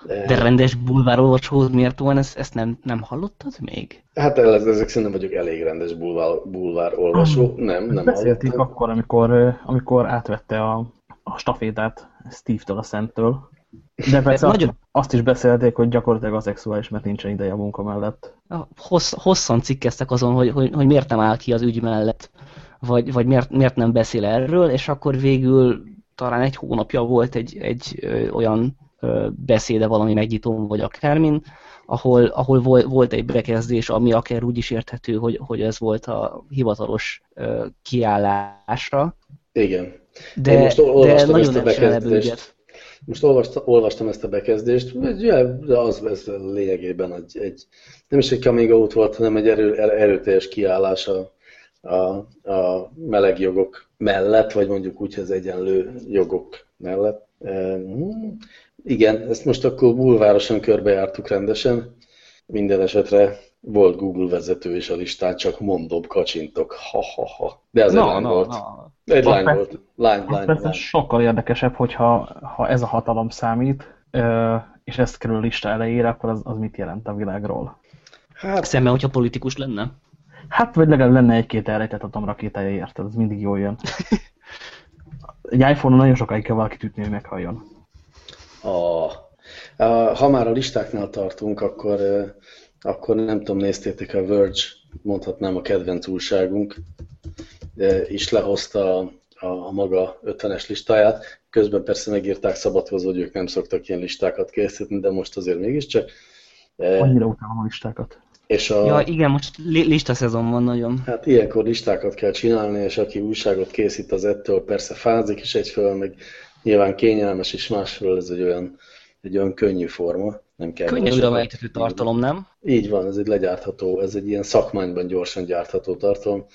de rendes bulvárolvasóhoz mértóan ezt, ezt nem, nem hallottad még? Hát ezek szerint nem vagyok elég rendes bulvár, bulvárolvasó. Ah, nem, nem Beszélték hallottam. akkor, amikor, amikor átvette a, a stafétát Steve-től a Szenttől. De persze azt, nagyon... azt is beszélték, hogy gyakorlatilag a szexuális, mert nincsen ideje a munka mellett. Hossz, hosszan cikkeztek azon, hogy, hogy, hogy miért nem áll ki az ügy mellett, vagy, vagy miért, miért nem beszél erről, és akkor végül talán egy hónapja volt egy, egy ö, olyan beszéde valami megnyitón, vagy akármin, ahol, ahol volt egy bekezdés, ami akár úgy is érthető, hogy, hogy ez volt a hivatalos kiállásra. Igen. De, Én most de olvastam ezt nagyon a csinál ebből bekezdést. Most olvastam, olvastam ezt a bekezdést, de az ez lényegében egy, egy, nem is egy coming out volt, hanem egy erő, erőteljes kiállás a, a, a meleg jogok mellett, vagy mondjuk úgy, az egyenlő jogok mellett. Igen, ezt most akkor bulvárosan körbejártuk rendesen. Minden esetre volt Google vezető is a listán, csak mondom, kacsintok, ha-ha-ha. De ez egy lány volt. Egy lány persze- volt. Lány, Az lány, persze lány. sokkal érdekesebb, hogyha ha ez a hatalom számít, és ezt kerül a lista elejére, akkor az, az mit jelent a világról? Hát, Szemben, hogyha politikus lenne. Hát, vagy legalább lenne egy-két elrejtett atomrakétája, érted? Ez mindig jól jön. Egy iPhone-on nagyon sokáig kell valakit ütni, hogy meghalljon. A, a, ha már a listáknál tartunk, akkor, akkor nem tudom, néztétek a Verge, mondhatnám a kedvenc újságunk, is lehozta a, a, a maga 50-es listáját. Közben persze megírták szabadkozó, hogy ők nem szoktak ilyen listákat készíteni, de most azért mégiscsak. Annyira utálom a listákat. És a, Ja, igen, most li- lista szezon van nagyon. Hát ilyenkor listákat kell csinálni, és aki újságot készít, az ettől persze fázik is egyfelől, meg nyilván kényelmes, és másfelől ez egy olyan, egy olyan könnyű forma. Nem kell Könnyen vele újra vejtető tartalom, nem? Így van, ez egy legyártható, ez egy ilyen szakmányban gyorsan gyártható tartalom,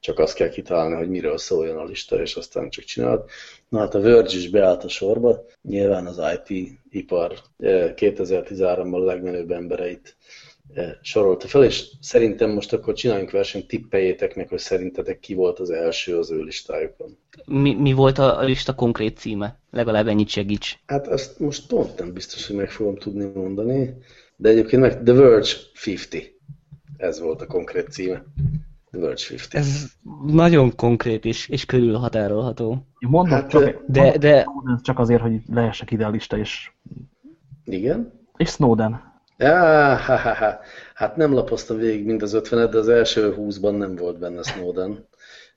csak azt kell kitalálni, hogy miről szóljon a lista, és aztán csak csinálod. Na hát a Verge is beállt a sorba, nyilván az IT-ipar 2013-ban a legmenőbb embereit eh, sorolta fel, és szerintem most akkor csináljunk versenyt, tippeljétek meg, hogy szerintetek ki volt az első az ő listájukon. Mi, mi volt a lista konkrét címe? Legalább ennyit segíts. Hát azt most pont nem biztos, hogy meg fogom tudni mondani, de egyébként meg The Verge 50. Ez volt a konkrét címe. The Verge 50. Ez nagyon konkrét és, és körülhatárolható. Mondom, Hát, csak, de- mondom, de- csak azért, hogy lehessek ide a lista, és, Igen? és Snowden. Ja, ha, ha, ha. Hát nem lapoztam végig mind az 50 de az első 20-ban nem volt benne Snowden.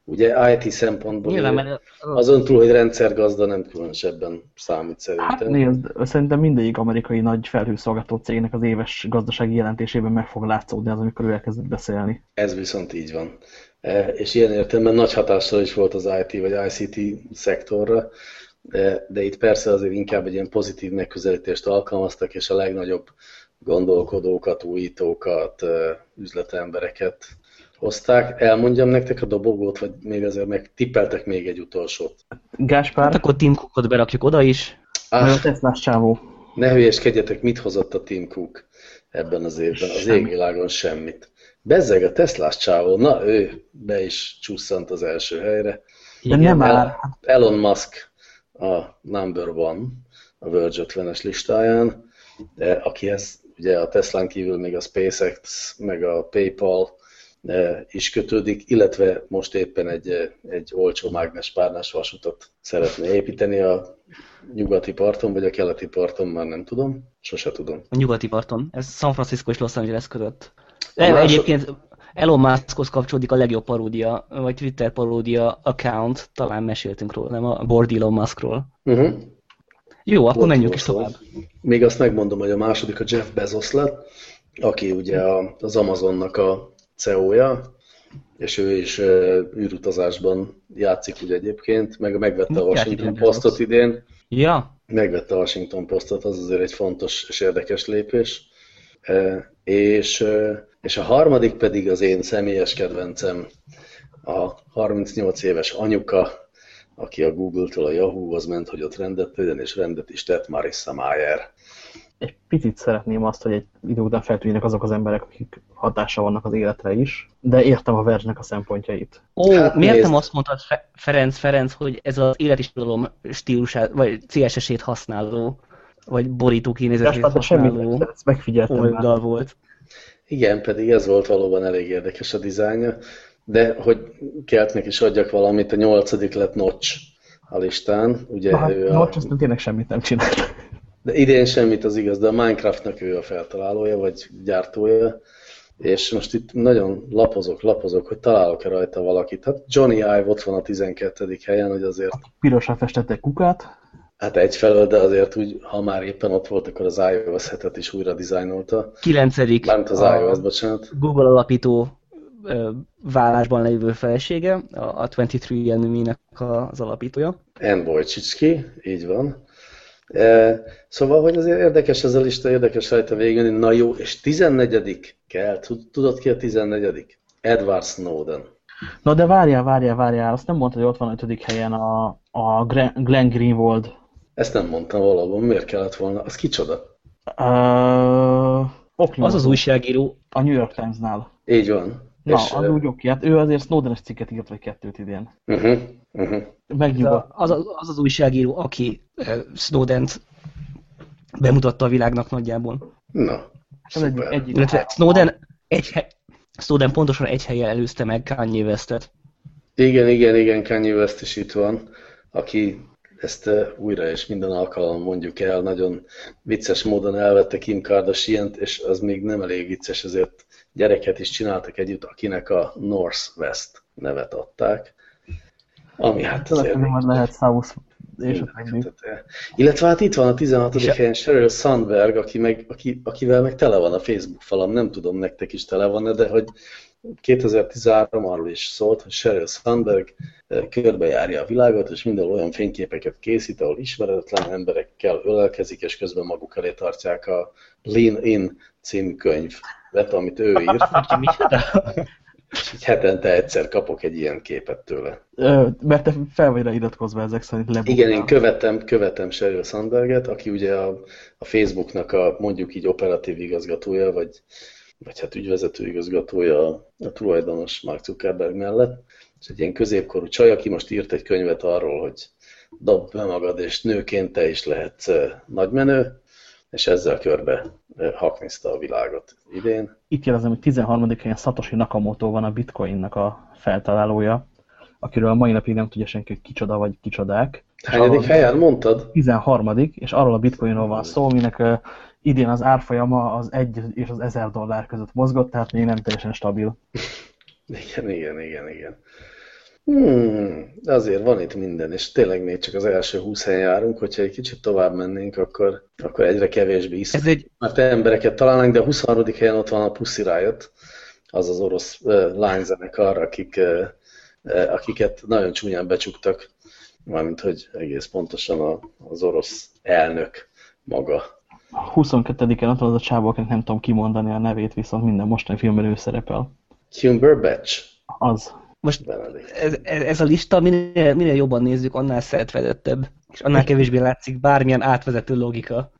Ugye IT szempontból Nyilván, mert azon túl, hogy rendszergazda nem különösebben számít szerintem. Hát nézd, szerintem mindegyik amerikai nagy felhőszolgáltató cégnek az éves gazdasági jelentésében meg fog látszódni az, amikor ő elkezdett beszélni. Ez viszont így van. E, És ilyen értelemben nagy hatással is volt az IT vagy ICT szektorra, de, de itt persze azért inkább egy ilyen pozitív megközelítést alkalmaztak, és a legnagyobb gondolkodókat, újítókat, üzletembereket hozták. Elmondjam nektek a dobogót, vagy még azért meg tippeltek még egy utolsót. Gáspár, hát akkor Tim Cookot berakjuk oda is. ah. a Teslás csávó. ne hülyeskedjetek, mit hozott a Tim Cook ebben az évben? Az Semmit. égvilágon semmit. Bezzeg a Teslás csávó, na ő be is csusszant az első helyre. De Igen, nem El- már. Elon Musk a number one a Verge 50-es listáján, de akihez ugye a Teslán kívül még a SpaceX, meg a PayPal eh, is kötődik, illetve most éppen egy, eh, egy olcsó mágnes vasutat szeretne építeni a nyugati parton, vagy a keleti parton, már nem tudom, sose tudom. A nyugati parton. Ez San Francisco és Los Angeles között. Másod- egyébként Elon Muskhoz kapcsolódik a legjobb paródia, vagy Twitter paródia account, talán meséltünk róla, nem a Board Elon Muskról. Uh-huh. Jó, akkor Volt menjünk róla is tovább. Még azt megmondom, hogy a második a Jeff Bezos lett, aki ugye a- az Amazonnak a CEO-ja, és ő is ö, űrutazásban játszik ugye egyébként, meg megvette a Washington? Postot idén, Ja, megvette a Washington Postot, az azért egy fontos és érdekes lépés. És, és a harmadik pedig az én személyes kedvencem, a 38 éves anyuka, aki a Google-től a Yahoo-hoz ment, hogy ott rendet tegyen, és rendet is tett, Marissa Mayer. Egy picit szeretném azt, hogy egy idő után feltűnjenek azok az emberek, akik hatással vannak az életre is, de értem a Verge-nek a szempontjait. Ó, Hát miért nézd. nem azt mondtad, Fe- Ferenc, Ferenc, hogy ez az életirodalom stílusát, vagy CSS-ét használó, vagy borító kinézetét semmit használó szeretsz, megfigyeltem oldal volt. Igen, pedig ez volt valóban elég érdekes a dizájnja, de hogy keltnek is adjak valamit, a nyolcadik lett Notch a listán, ugye Na, hát, ő a, Notch aztán tényleg semmit nem csinált. De idén semmit az igaz, de a Minecraftnak ő a feltalálója, vagy gyártója, és most itt nagyon lapozok, lapozok, hogy találok-e rajta valakit. Hát Johnny Ive ott van a 12. helyen, hogy azért, Pirosra festette kukát, hát egyfelől, de azért úgy, ha már éppen ott volt, akkor az iOS hetet is újra dizájnolta. Kilencedik Mármint az iOS, bocsánat. Google alapító vállásban lévő felesége, a, a 23 Enemy-nek az alapítója. Ann Wojcicki, így van. E, szóval, hogy azért érdekes ez a lista, érdekes rajta végül. Na jó, és 14 kell. Tudod ki a 14 Edward Snowden. Na de várjál, várjál, várjál, azt nem mondta, hogy ott van 5. helyen a, a Glenn Greenwald. Ezt nem mondtam valóban, miért kellett volna? Az kicsoda? Uh, az az újságíró. A New York Times-nál. Így van. Na, és, az úgy oké, hát ő azért Snowden-es cikket írt, vagy kettőt idén. Uh -huh, uh -huh. Megnyugodt. Az, az, az az újságíró, aki uh, Snowden-t bemutatta a világnak nagyjából. Na, ez egy, egy, Illetve Snowden, egy, Snowden pontosan egy helyen előzte meg Kanye West-et. Igen, igen, igen, Kanye West is itt van, aki ezt újra és minden alkalommal mondjuk el, nagyon vicces módon elvette Kim kardashian és az még nem elég vicces, ezért gyereket is csináltak együtt, akinek a Northwest nevet adták. Ami hát azért... Nem lehet South és Illetve hát itt van a 16. És helyen Sheryl Sandberg, aki meg, aki, akivel meg tele van a Facebook falam, nem tudom nektek is tele van de hogy 2013 arról is szólt, hogy Sheryl Sandberg körbejárja a világot, és minden olyan fényképeket készít, ahol ismeretlen emberekkel ölelkezik, és közben maguk elé tartják a Lean In című könyvet, amit ő írt. És így hetente egyszer kapok egy ilyen képet tőle. Ö, mert te fel vagy iratkozva ezek szerint lebuktál. Igen, én követem, követem Sheryl Sandberget, aki ugye a, a Facebooknak a mondjuk így operatív igazgatója, vagy, vagy hát ügyvezető igazgatója a, a tulajdonos Mark Zuckerberg mellett. És egy ilyen középkorú csaj, aki most írt egy könyvet arról, hogy dob be magad, és nőként te is lehetsz nagymenő, és ezzel körbe hakniszta a világot idén. Itt jelezem, hogy 13. helyen Satoshi Nakamoto van a Bitcoinnak a feltalálója, akiről a mai napig nem tudja senki, hogy kicsoda vagy kicsodák. Hányadik helyen mondtad? 13. és arról a bitcoinról van szó, aminek uh, idén az árfolyama az 1 és az 1000 dollár között mozgott, tehát még nem teljesen stabil. igen, igen, igen, igen. Hmm, azért van itt minden, és tényleg még csak az első 20 helyen járunk, hogyha egy kicsit tovább mennénk, akkor, akkor egyre kevésbé is. Ez egy... Mert embereket találnánk, de a 23. helyen ott van a Pussy Riot, az az orosz uh, lányzenekar, akik, uh, uh, akiket nagyon csúnyán becsuktak, mármint hogy egész pontosan a, az orosz elnök maga. A 22-en ott van az a csávó, nem tudom kimondani a nevét, viszont minden mostani filmben ő szerepel. Cumberbatch? Az. Most ez, ez a lista minél, minél jobban nézzük, annál szeretvedettebb, és annál kevésbé látszik bármilyen átvezető logika.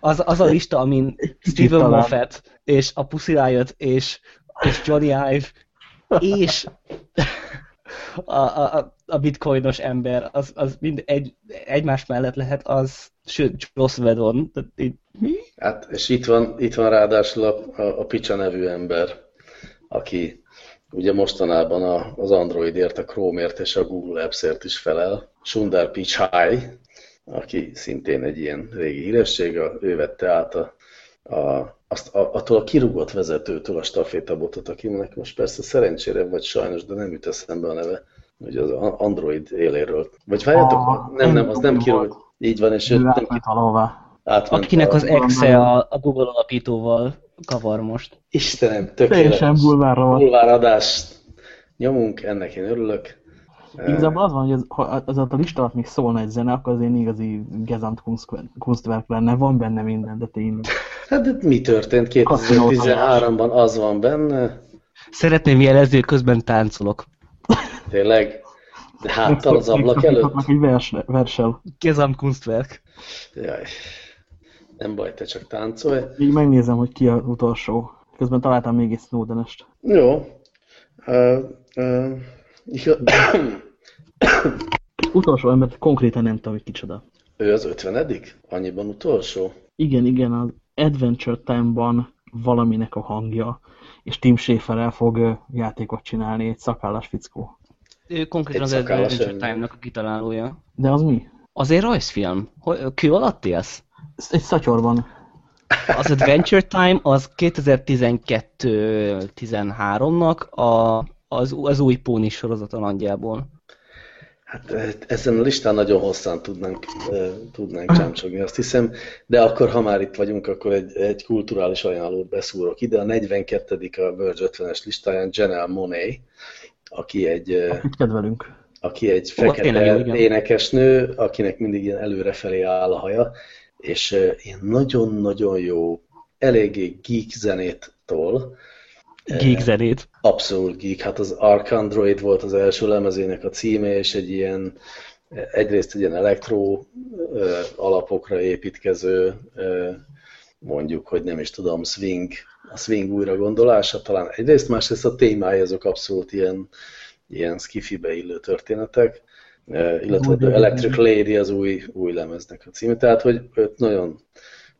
Az, az a lista, amin Steven Moffat, és a Pussy Riot, és, és Johnny Ive, és a, a, a bitcoinos ember, az, az mind egy, egymás mellett lehet, az, sőt, Joss Whedon. Mi? Hát, és itt van, itt van ráadásul a, a, a Picsa nevű ember, aki ugye mostanában a, az Androidért, a Chromeért és a Google Apps-ért is felel. Sundar Pichai, aki szintén egy ilyen régi híresség, ő vette át a, a, azt, a, attól a kirúgott vezetőtől a stafétabotot, akinek most persze szerencsére vagy sajnos, de nem jut eszembe a neve, hogy az Android éléről. Vagy várjátok, nem, nem, az nem kirúgott. Így van, és ő nem átment Akinek az exe a, a Google alapítóval kavar most. Istenem, tökéletes. Teljesen bulvárra van. Bulváradást nyomunk, ennek én örülök. Igazából az van, hogy az, ha az a lista alatt még szólna egy zene, akkor az én igazi Gesamt Kunstwerk lenne. Van benne minden, de tényleg. Hát de mi történt 2013-ban? Az van benne. Szeretném jelezni, hogy közben táncolok. Tényleg? De háttal az ablak előtt? Egy vers, versel. Gesamt Kunstwerk. Jaj. Nem baj, te csak táncolj. Így megnézem, hogy ki az utolsó. Közben találtam még egy Snowden-est. Jó. Uh, uh, utolsó ember konkrétan nem tudom, hogy kicsoda. Ő az ötvenedik? Annyiban utolsó? Igen, igen, az Adventure Time-ban valaminek a hangja, és Tim Schafer fog játékot csinálni, egy szakállas fickó. Ő konkrétan egy az Adventure Time-nak a kitalálója. De az mi? Az egy rajzfilm. Kő alatt élsz? Egy szatyorban. Az Adventure Time az 2012-13-nak a, az, az új Póni sorozata nagyjából. Hát ezen a listán nagyon hosszan tudnánk, tudnánk csámcsogni, azt hiszem, de akkor, ha már itt vagyunk, akkor egy, egy kulturális ajánlót beszúrok ide. A 42. a Verge 50-es listáján Janelle Monet, aki egy... Akit kedvelünk. Aki egy fekete énekesnő, akinek mindig ilyen előrefelé áll a haja, és ilyen nagyon-nagyon jó, eléggé geek zenét tol, Geek zenét. Abszolút geek. Hát az Arcandroid volt az első lemezének a címe, és egy ilyen, egyrészt egy ilyen elektro alapokra építkező, mondjuk, hogy nem is tudom, swing, a swing újra gondolása talán egyrészt, másrészt a témája azok abszolút ilyen, ilyen skifibe illő történetek, illetve Electric Lady az új, új lemeznek a címe, tehát hogy őt nagyon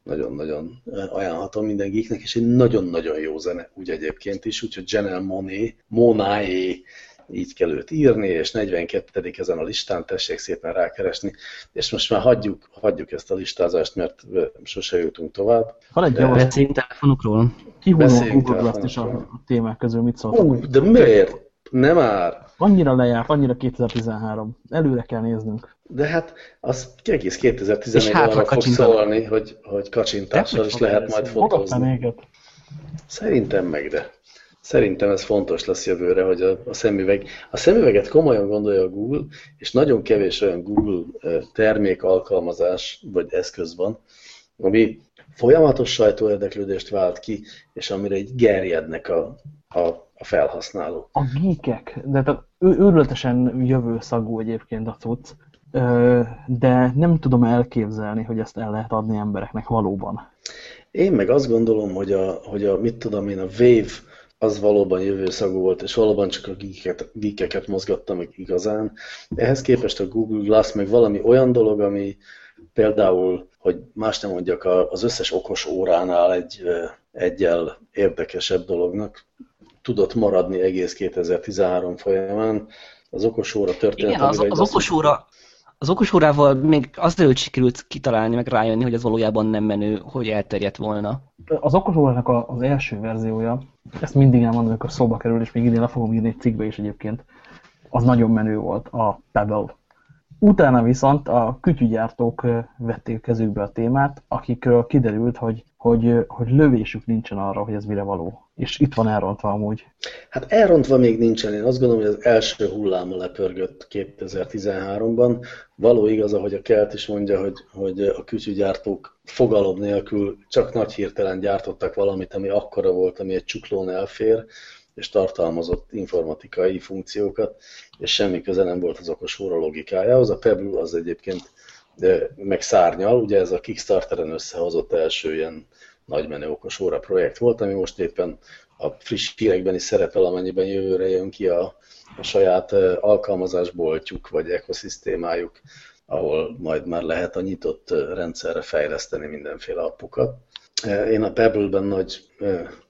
nagyon-nagyon ajánlhatom minden geeknek, és egy nagyon-nagyon jó zene, úgy egyébként is, úgyhogy Janelle Monet, Monaé, így kell őt írni, és 42. ezen a listán, tessék szépen rákeresni, és most már hagyjuk, hagyjuk ezt a listázást, mert sose jutunk tovább. Van egy jó Beszéljünk telefonokról. Kihúzom Google azt is a témák közül, mit szóltam. Uh, de miért? Nem már. Annyira lejárt, annyira 2013. Előre kell néznünk. De hát az egész 2014 arra fog szólni, hogy, hogy kacsintással is lehet majd fotózni. Szerintem meg, de szerintem ez fontos lesz jövőre, hogy a, a szemüveg, a szemüveget komolyan gondolja a Google, és nagyon kevés olyan Google termék alkalmazás vagy eszköz van, ami folyamatos sajtóérdeklődést vált ki, és amire egy gerjednek a, a a felhasználó. A geekek, de tehát őrületesen jövő szagú egyébként a cucc, de nem tudom elképzelni, hogy ezt el lehet adni embereknek valóban. Én meg azt gondolom, hogy a, hogy a mit tudom én, a Wave az valóban jövőszagú volt, és valóban csak a geekeket, geekeket mozgatta meg igazán. Ehhez képest a Google Glass meg valami olyan dolog, ami például, hogy más nem mondjak, az összes okos óránál egy egyel érdekesebb dolognak tudott maradni egész 2013 folyamán. Az okosóra történet. Igen, az, az az okosórával még az előtt sikerült kitalálni, meg rájönni, hogy ez valójában nem menő, hogy elterjedt volna. Az okosórának az első verziója, ezt mindig elmondom, amikor szóba kerül, és még idén le fogom írni egy cikkbe is egyébként, az nagyon menő volt, a Pebble. Utána viszont a kütyügyártók vették kezükbe a témát, akikről kiderült, hogy, hogy, hogy lövésük nincsen arra, hogy ez mire való. És itt van elrontva amúgy. Hát elrontva még nincsen. Én azt gondolom, hogy az első hulláma lepörgött 2013-ban. Való igaz, ahogy a Kelt is mondja, hogy, hogy a kütyügyártók fogalom nélkül csak nagy hirtelen gyártottak valamit, ami akkora volt, ami egy csuklón elfér, és tartalmazott informatikai funkciókat, és semmi köze nem volt az okos óra logikájához. A Pebble az egyébként de meg szárnyal, ugye ez a Kickstarteren összehozott első ilyen nagymenő okos óra projekt volt, ami most éppen a friss hírekben is szerepel, amennyiben jövőre jön ki a, a saját alkalmazásboltjuk vagy ekoszisztémájuk, ahol majd már lehet a nyitott rendszerre fejleszteni mindenféle appukat. Én a Pebble-ben nagy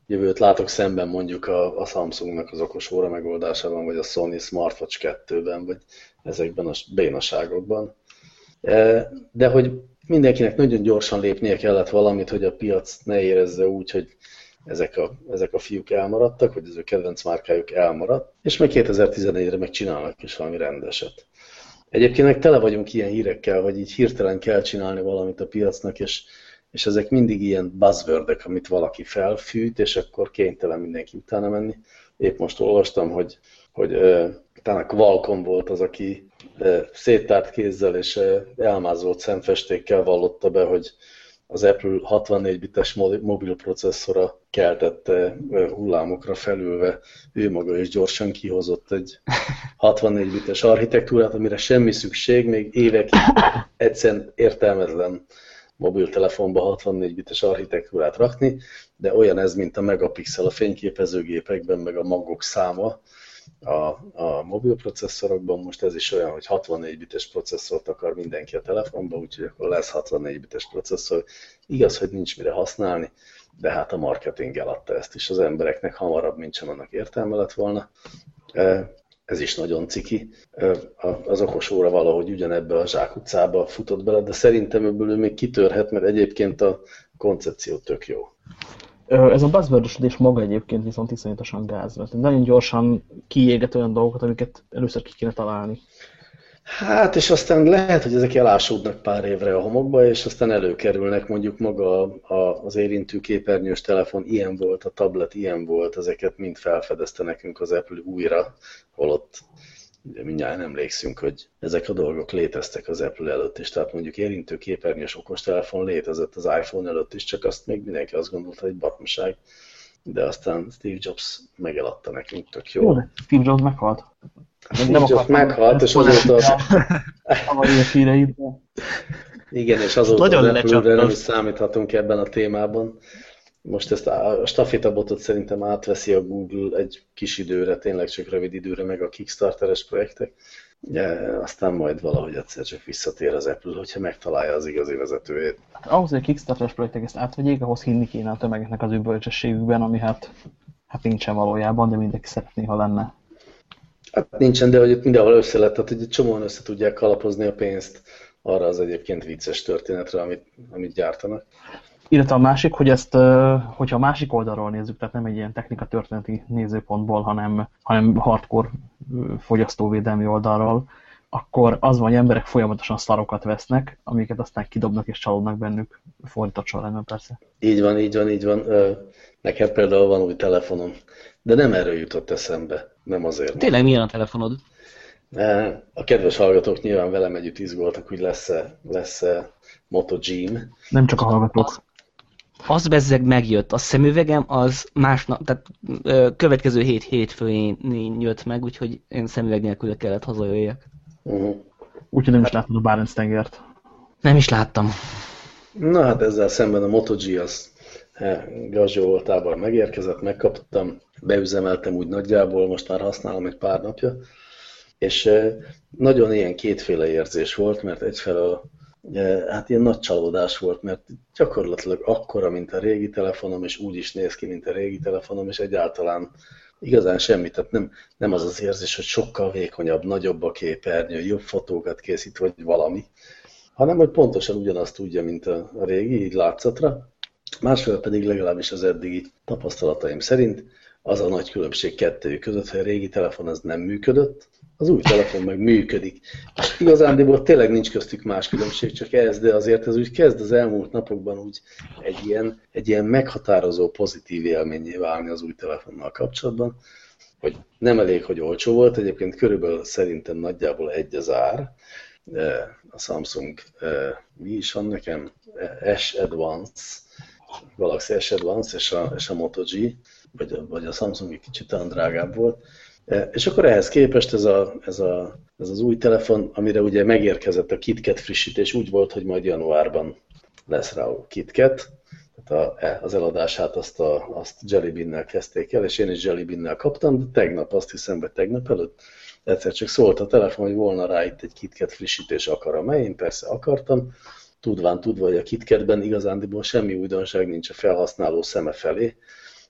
jövőt látok szemben mondjuk a, a Samsungnak az okos óra megoldásában, vagy a Sony Smartwatch 2-ben, vagy ezekben a bénaságokban. De hogy mindenkinek nagyon gyorsan lépnie kellett valamit, hogy a piac ne érezze úgy, hogy ezek a, ezek a fiúk elmaradtak, vagy az ő kedvenc márkájuk elmaradt, és meg 2014-re meg csinálnak is valami rendeset. Egyébként meg tele vagyunk ilyen hírekkel, hogy így hirtelen kell csinálni valamit a piacnak, és, és ezek mindig ilyen buzzwordek, amit valaki felfűt, és akkor kénytelen mindenki utána menni. Épp most olvastam, hogy, hogy uh, talán Qualcomm volt az, aki széttárt kézzel és elmázolt szemfestékkel vallotta be, hogy az Apple 64 bites mobil processzora keltette hullámokra felülve, ő maga is gyorsan kihozott egy 64 bites architektúrát, amire semmi szükség, még évekig egyszerűen értelmetlen mobiltelefonba 64 bites architektúrát rakni, de olyan ez, mint a megapixel a fényképezőgépekben, meg a magok száma, a, a mobil processzorokban, most ez is olyan, hogy 64 bites processzort akar mindenki a telefonban, úgyhogy akkor lesz 64 bites processzor. Igaz, hogy nincs mire használni, de hát a marketing eladta ezt is az embereknek hamarabb, mint sem annak értelme lett volna. E, ez is nagyon ciki. E, az okos óra valahogy ugyanebbe a zsákutcába futott bele, de szerintem ebből ő még kitörhet, mert egyébként a koncepció tök jó. Ez a buzzwordosodás maga egyébként viszont iszonyatosan gáz, mert nagyon gyorsan kiéget olyan dolgokat, amiket először ki kéne találni. Hát, és aztán lehet, hogy ezek elásódnak pár évre a homokba, és aztán előkerülnek mondjuk maga a, az érintő képernyős telefon ilyen volt, a tablet ilyen volt, ezeket mind felfedezte nekünk az Apple újra, holott ugye mindjárt emlékszünk, hogy ezek a dolgok léteztek az Apple előtt is, tehát mondjuk érintő képernyős okostelefon létezett az iPhone előtt is, csak azt még mindenki azt gondolta, hogy baromság, de aztán Steve Jobs megeladta nekünk tök jó. jó Steve Jobs meghalt. Nem, nem meghalt, és azóta... Igen, és azóta Nagyon az Apple-re nem is számíthatunk ebben a témában. Most ezt a stafétabotot szerintem átveszi a Google egy kis időre, tényleg csak rövid időre, meg a Kickstarteres projektek. Ja, aztán majd valahogy egyszer csak visszatér az Apple, hogyha megtalálja az igazi vezetőjét. Ahhoz, hogy a Kickstarteres projektek ezt átvegyék, ahhoz hinni kéne a tömegeknek az ő bölcsességükben, ami hát, hát nincsen valójában, de mindenki szeretné, ha lenne. Hát nincsen, de hogy itt mindenhol össze lett, tehát hogy egy csomóan össze tudják kalapozni a pénzt arra az egyébként vicces történetre, amit, amit gyártanak. Illetve a másik, hogy ezt, hogyha a másik oldalról nézzük, tehát nem egy ilyen technika történeti nézőpontból, hanem, hanem hardcore fogyasztóvédelmi oldalról, akkor az van, hogy emberek folyamatosan szarokat vesznek, amiket aztán kidobnak és csalódnak bennük, fordított sorrendben persze. Így van, így van, így van. Nekem például van új telefonom, de nem erről jutott eszembe, nem azért. Tényleg milyen a telefonod? A kedves hallgatók nyilván velem együtt izgultak, hogy lesz-e lesz -e Moto Gym. Nem csak a hallgatók az bezzeg megjött. A szemüvegem az másnap, tehát ö, következő hét hétfőjén jött meg, úgyhogy én szemüveg nélkül kellett hazajöjjek. Uh-huh. Úgyhogy nem is láttam a Barents tengert. Nem is láttam. Na hát ezzel szemben a Moto G az Gazsó voltában megérkezett, megkaptam, beüzemeltem úgy nagyjából, most már használom egy pár napja, és nagyon ilyen kétféle érzés volt, mert egyfelől hát ilyen nagy csalódás volt, mert gyakorlatilag akkora, mint a régi telefonom, és úgy is néz ki, mint a régi telefonom, és egyáltalán igazán semmit, tehát nem, nem az az érzés, hogy sokkal vékonyabb, nagyobb a képernyő, jobb fotókat készít, vagy valami, hanem hogy pontosan ugyanazt tudja, mint a, régi, így látszatra. Másfél pedig legalábbis az eddigi tapasztalataim szerint az a nagy különbség kettőjük között, hogy a régi telefon az nem működött, az új telefon meg működik. És igazándiból tényleg nincs köztük más különbség, csak ez, de azért ez úgy kezd az elmúlt napokban úgy egy ilyen, egy ilyen meghatározó pozitív élményé válni az új telefonnal kapcsolatban, hogy nem elég, hogy olcsó volt, egyébként körülbelül szerintem nagyjából egy az ár, a Samsung, mi is van nekem? S Advance, Galaxy S Advance és a, és a Moto G, vagy, vagy a Samsung egy kicsit talán drágább volt, E, és akkor ehhez képest ez, a, ez, a, ez az új telefon, amire ugye megérkezett a KitKat frissítés, úgy volt, hogy majd januárban lesz rá a KitKat, tehát a, e, az eladását azt, a, azt Jelly Bean-nel kezdték el, és én is Jelly Bean-nel kaptam, de tegnap, azt hiszem, hogy tegnap előtt egyszer csak szólt a telefon, hogy volna rá itt egy KitKat frissítés akarom -e. Én persze akartam, tudván tudva, hogy a KitKatben igazándiból semmi újdonság nincs a felhasználó szeme felé,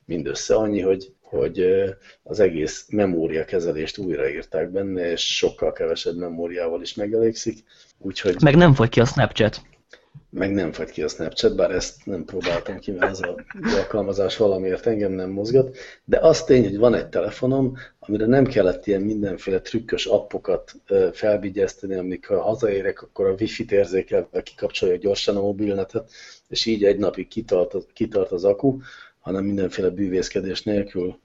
mindössze annyi, hogy hogy az egész memóriakezelést újraírták benne, és sokkal kevesebb memóriával is megelégszik. Úgyhogy meg nem fogy ki a Snapchat. Meg nem fogy ki a Snapchat, bár ezt nem próbáltam ki, mert ez a alkalmazás valamiért engem nem mozgat. De az tény, hogy van egy telefonom, amire nem kellett ilyen mindenféle trükkös appokat felvigyezteni, amikor hazaérek, akkor a wifi-t érzékelve kikapcsolja gyorsan a mobilnetet, és így egy napig kitart, kitart az akku, hanem mindenféle bűvészkedés nélkül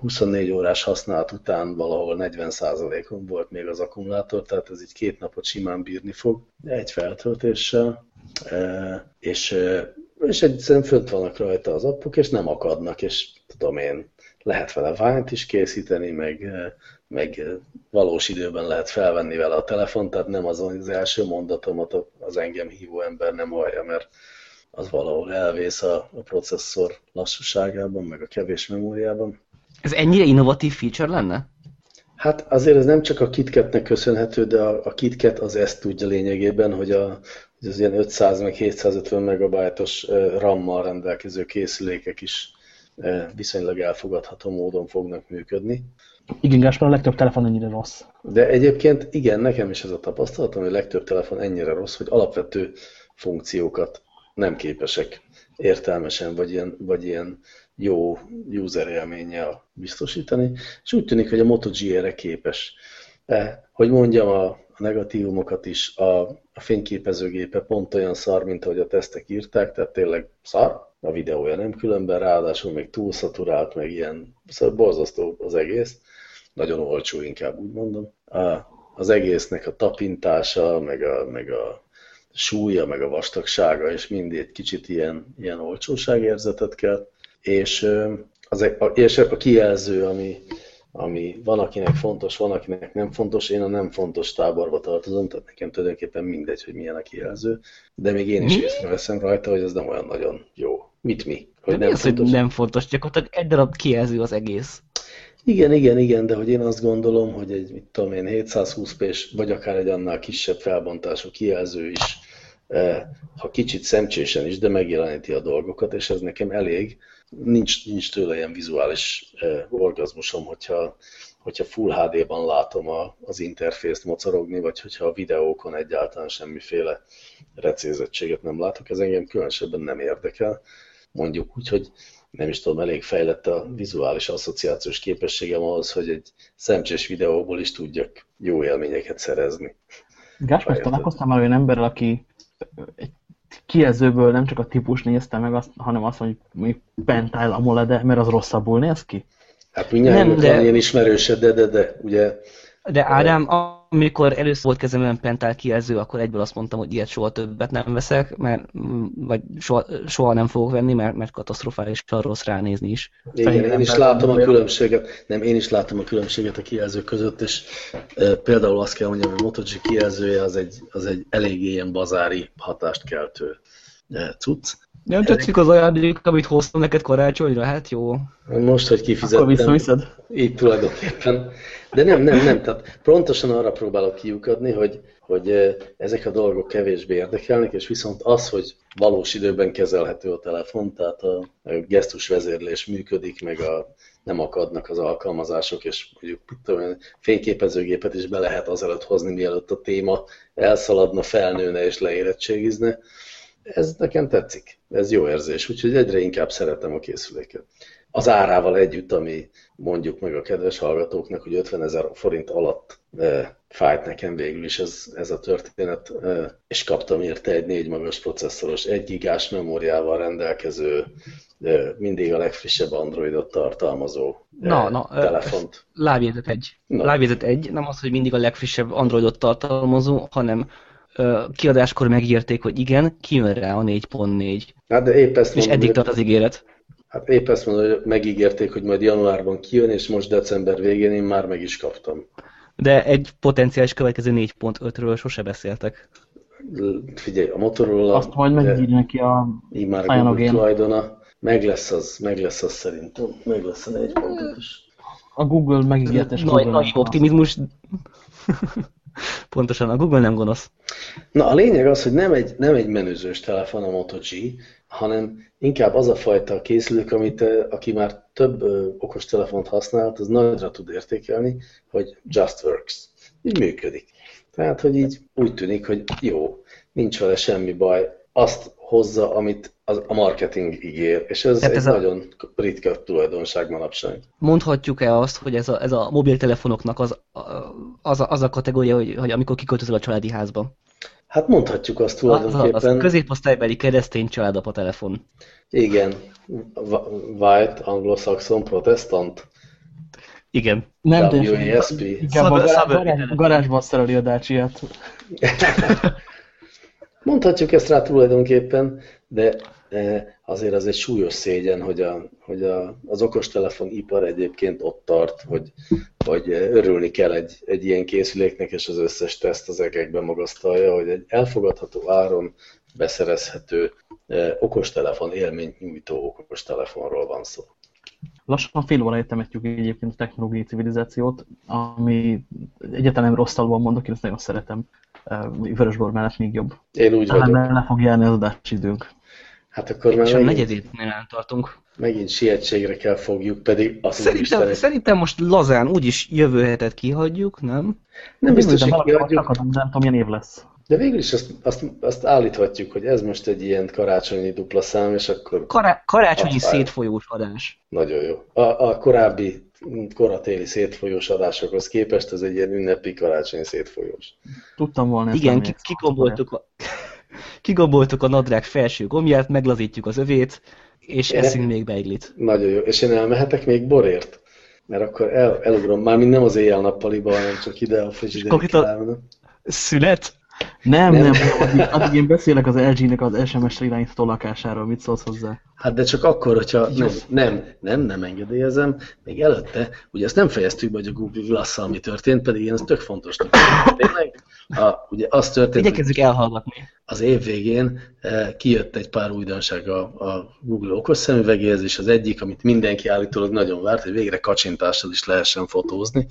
24 órás használat után valahol 40%-on volt még az akkumulátor, tehát ez így két napot simán bírni fog egy feltöltéssel, e, és, e, és egyszerűen fönt vannak rajta az appok, és nem akadnak, és tudom én, lehet vele ványt is készíteni, meg, e, meg valós időben lehet felvenni vele a telefon, tehát nem azon, az első mondatomat az engem hívó ember nem hallja, mert az valahol elvész a, a processzor lassúságában, meg a kevés memóriában. Ez ennyire innovatív feature lenne? Hát azért ez nem csak a KitKatnek köszönhető, de a, a KitKat az ezt tudja lényegében, hogy, a, hogy az ilyen 500 meg 750 megabajtos RAM-mal rendelkező készülékek is viszonylag elfogadható módon fognak működni. Igen, Gáspár, a legtöbb telefon ennyire rossz. De egyébként igen, nekem is ez a tapasztalatom, hogy a legtöbb telefon ennyire rossz, hogy alapvető funkciókat nem képesek értelmesen, vagy ilyen, vagy ilyen jó user élménnyel biztosítani, és úgy tűnik, hogy a MotoG erre képes. De, hogy mondjam, a, a negatívumokat is, a, a fényképezőgépe pont olyan szar, mint ahogy a tesztek írták, tehát tényleg szar, a videója nem különben, ráadásul még túlszaturált, meg ilyen, szóval borzasztó az egész, nagyon olcsó inkább úgy mondom. A, az egésznek a tapintása, meg a, meg a súlya, meg a vastagsága, és mindig kicsit ilyen, ilyen olcsóságérzetet kell. És, az, a, és a kijelző, ami, ami van, akinek fontos, van, akinek nem fontos. Én a nem fontos táborba tartozom, tehát nekem tulajdonképpen mindegy, hogy milyen a kijelző, de még én is észreveszem rajta, hogy ez nem olyan nagyon jó. Mit mi? Hogy nem, mi az, fontos? hogy nem fontos, gyakorlatilag egy darab kijelző az egész. Igen, igen, igen, de hogy én azt gondolom, hogy egy, mit tudom én, 720 p vagy akár egy annál kisebb felbontású kijelző is, eh, ha kicsit szemcsésen is, de megjeleníti a dolgokat, és ez nekem elég. Nincs, nincs tőle ilyen vizuális eh, orgazmusom, hogyha, hogyha Full HD-ban látom a, az interfészt mocorogni, vagy hogyha a videókon egyáltalán semmiféle recézettséget nem látok, ez engem különösebben nem érdekel. Mondjuk úgy, hogy nem is tudom, elég fejlett a vizuális asszociációs képességem ahhoz, hogy egy szemcsés videóból is tudjak jó élményeket szerezni. Gáspár, találkoztam már olyan emberrel, aki egy kijelzőből nem csak a típus nézte meg, azt, hanem azt, hogy mi Pentile AMOLED, mert az rosszabbul néz ki? Hát mindjárt nem, de... ilyen ismerősed, de, de, de, ugye... De Ádám, amikor először volt kezemben pentál kijelző, akkor egyből azt mondtam, hogy ilyet soha többet nem veszek, mert, vagy soha, soha nem fogok venni, mert, mert katasztrofális rossz ránézni is. Igen, én, én is látom a különbséget, nem, én is látom a különbséget a kijelzők között, és e, például azt kell mondjam, hogy a Moto G kijelzője az egy, az egy eléggé ilyen bazári hatást keltő e, cucc. Nem tetszik az ajándék, amit hoztam neked karácsonyra? Hát jó. Most, hogy kifizettem. Akkor visszaviszed? Így tulajdonképpen. De nem, nem, nem. Tehát pontosan arra próbálok kiukadni, hogy, hogy ezek a dolgok kevésbé érdekelnek, és viszont az, hogy valós időben kezelhető a telefon, tehát a gesztusvezérlés működik, meg a, nem akadnak az alkalmazások, és mondjuk tudom, fényképezőgépet is be lehet azelőtt hozni, mielőtt a téma elszaladna, felnőne és leérettségizne. Ez nekem tetszik, ez jó érzés, úgyhogy egyre inkább szeretem a készüléket az árával együtt, ami mondjuk meg a kedves hallgatóknak, hogy 50 ezer forint alatt e, fájt nekem végül is ez, ez a történet, e, és kaptam érte egy négy magas processzoros, egy gigás memóriával rendelkező, e, mindig a legfrissebb Androidot tartalmazó e, na, na, telefont. Lábjegyzet egy. Na. Lábjegyzet egy, nem az, hogy mindig a legfrissebb Androidot tartalmazó, hanem kiadáskor megírték, hogy igen, kijön rá a 4.4. Hát de épp ezt És mondom, eddig tart az ígéret. Hát épp ezt mondom, hogy megígérték, hogy majd januárban kijön, és most december végén én már meg is kaptam. De egy potenciális következő 4.5-ről sose beszéltek. Figyelj, a Motorola... Azt majd megírja neki a így már Google tulajdona. Meg lesz az, meg lesz az szerintem. Meg lesz a 4.5-ös. A Google megígért, és Google Nagy optimizmus. Pontosan, a Google nem gonosz. Na, a lényeg az, hogy nem egy, nem egy menőzős telefon a Moto G, hanem inkább az a fajta készülék, amit aki már több okostelefont használt, az nagyra tud értékelni, hogy just works. Így működik. Tehát, hogy így úgy tűnik, hogy jó, nincs vele semmi baj, azt hozza, amit az, a marketing ígér, és ez Tehát egy ez a... nagyon ritka tulajdonság manapság. Mondhatjuk-e azt, hogy ez a, ez a mobiltelefonoknak az, az, a, az a kategória, hogy, hogy amikor kiköltözöl a családi házba? Hát mondhatjuk azt tulajdonképpen. Az, az középosztálybeli keresztény családapa telefon. Igen. White, anglo-saxon, protestant. Igen. Nem, de inkább a garázsban szereli a Dacia-t. Mondhatjuk ezt rá tulajdonképpen, de azért az egy súlyos szégyen, hogy, a, hogy a, az okostelefon ipar egyébként ott tart, hogy, hogy örülni kell egy, egy ilyen készüléknek, és az összes teszt az egekben magasztalja, hogy egy elfogadható áron beszerezhető okostelefon élményt nyújtó okostelefonról van szó. Lassan fél óra temetjük egyébként a technológiai civilizációt, ami egyáltalán nem rossz talban mondok, én ezt nagyon szeretem. Vörösbor mellett még jobb. Én úgy vagyok. le fog járni az adási időnk. Hát akkor már És megint, a negyedétnél tartunk. Megint sietségre kell fogjuk, pedig azt szerintem, is szerintem most lazán úgyis jövő hetet kihagyjuk, nem? Nem biztos, hogy kihagyjuk. Akadom, nem tudom, milyen év lesz. De végül is azt, azt, azt állíthatjuk, hogy ez most egy ilyen karácsonyi dupla szám, és akkor... Kará karácsonyi szétfolyós adás. Nagyon jó. A, a korábbi koratéli szétfolyós adásokhoz képest ez egy ilyen ünnepi karácsonyi szétfolyós. Tudtam volna. Igen, nem ki- még kigomboltuk a, kigomboltuk a nadrág felső gomját, meglazítjuk az övét, és Igen. eszünk még beiglit. Nagyon jó. És én elmehetek még borért? Mert akkor el, elugrom. Már mind nem az éjjel-nappaliba, hanem csak ide a frigiderig. Szület? Nem, Nem. nem, nem addig, én beszélek az LG-nek az SMS-re irányító lakásáról, mit szólsz hozzá? Hát de csak akkor, hogyha nem, nem, nem, nem engedélyezem, még előtte, ugye ezt nem fejeztük be, hogy a Google glass mi történt, pedig én ez tök tartom. Tényleg, a, ugye az történt, Igyekezzük elhallgatni. az év végén eh, kijött egy pár újdonság a, a Google okos szemüvegéhez, és az egyik, amit mindenki állítólag nagyon várt, hogy végre kacsintással is lehessen fotózni,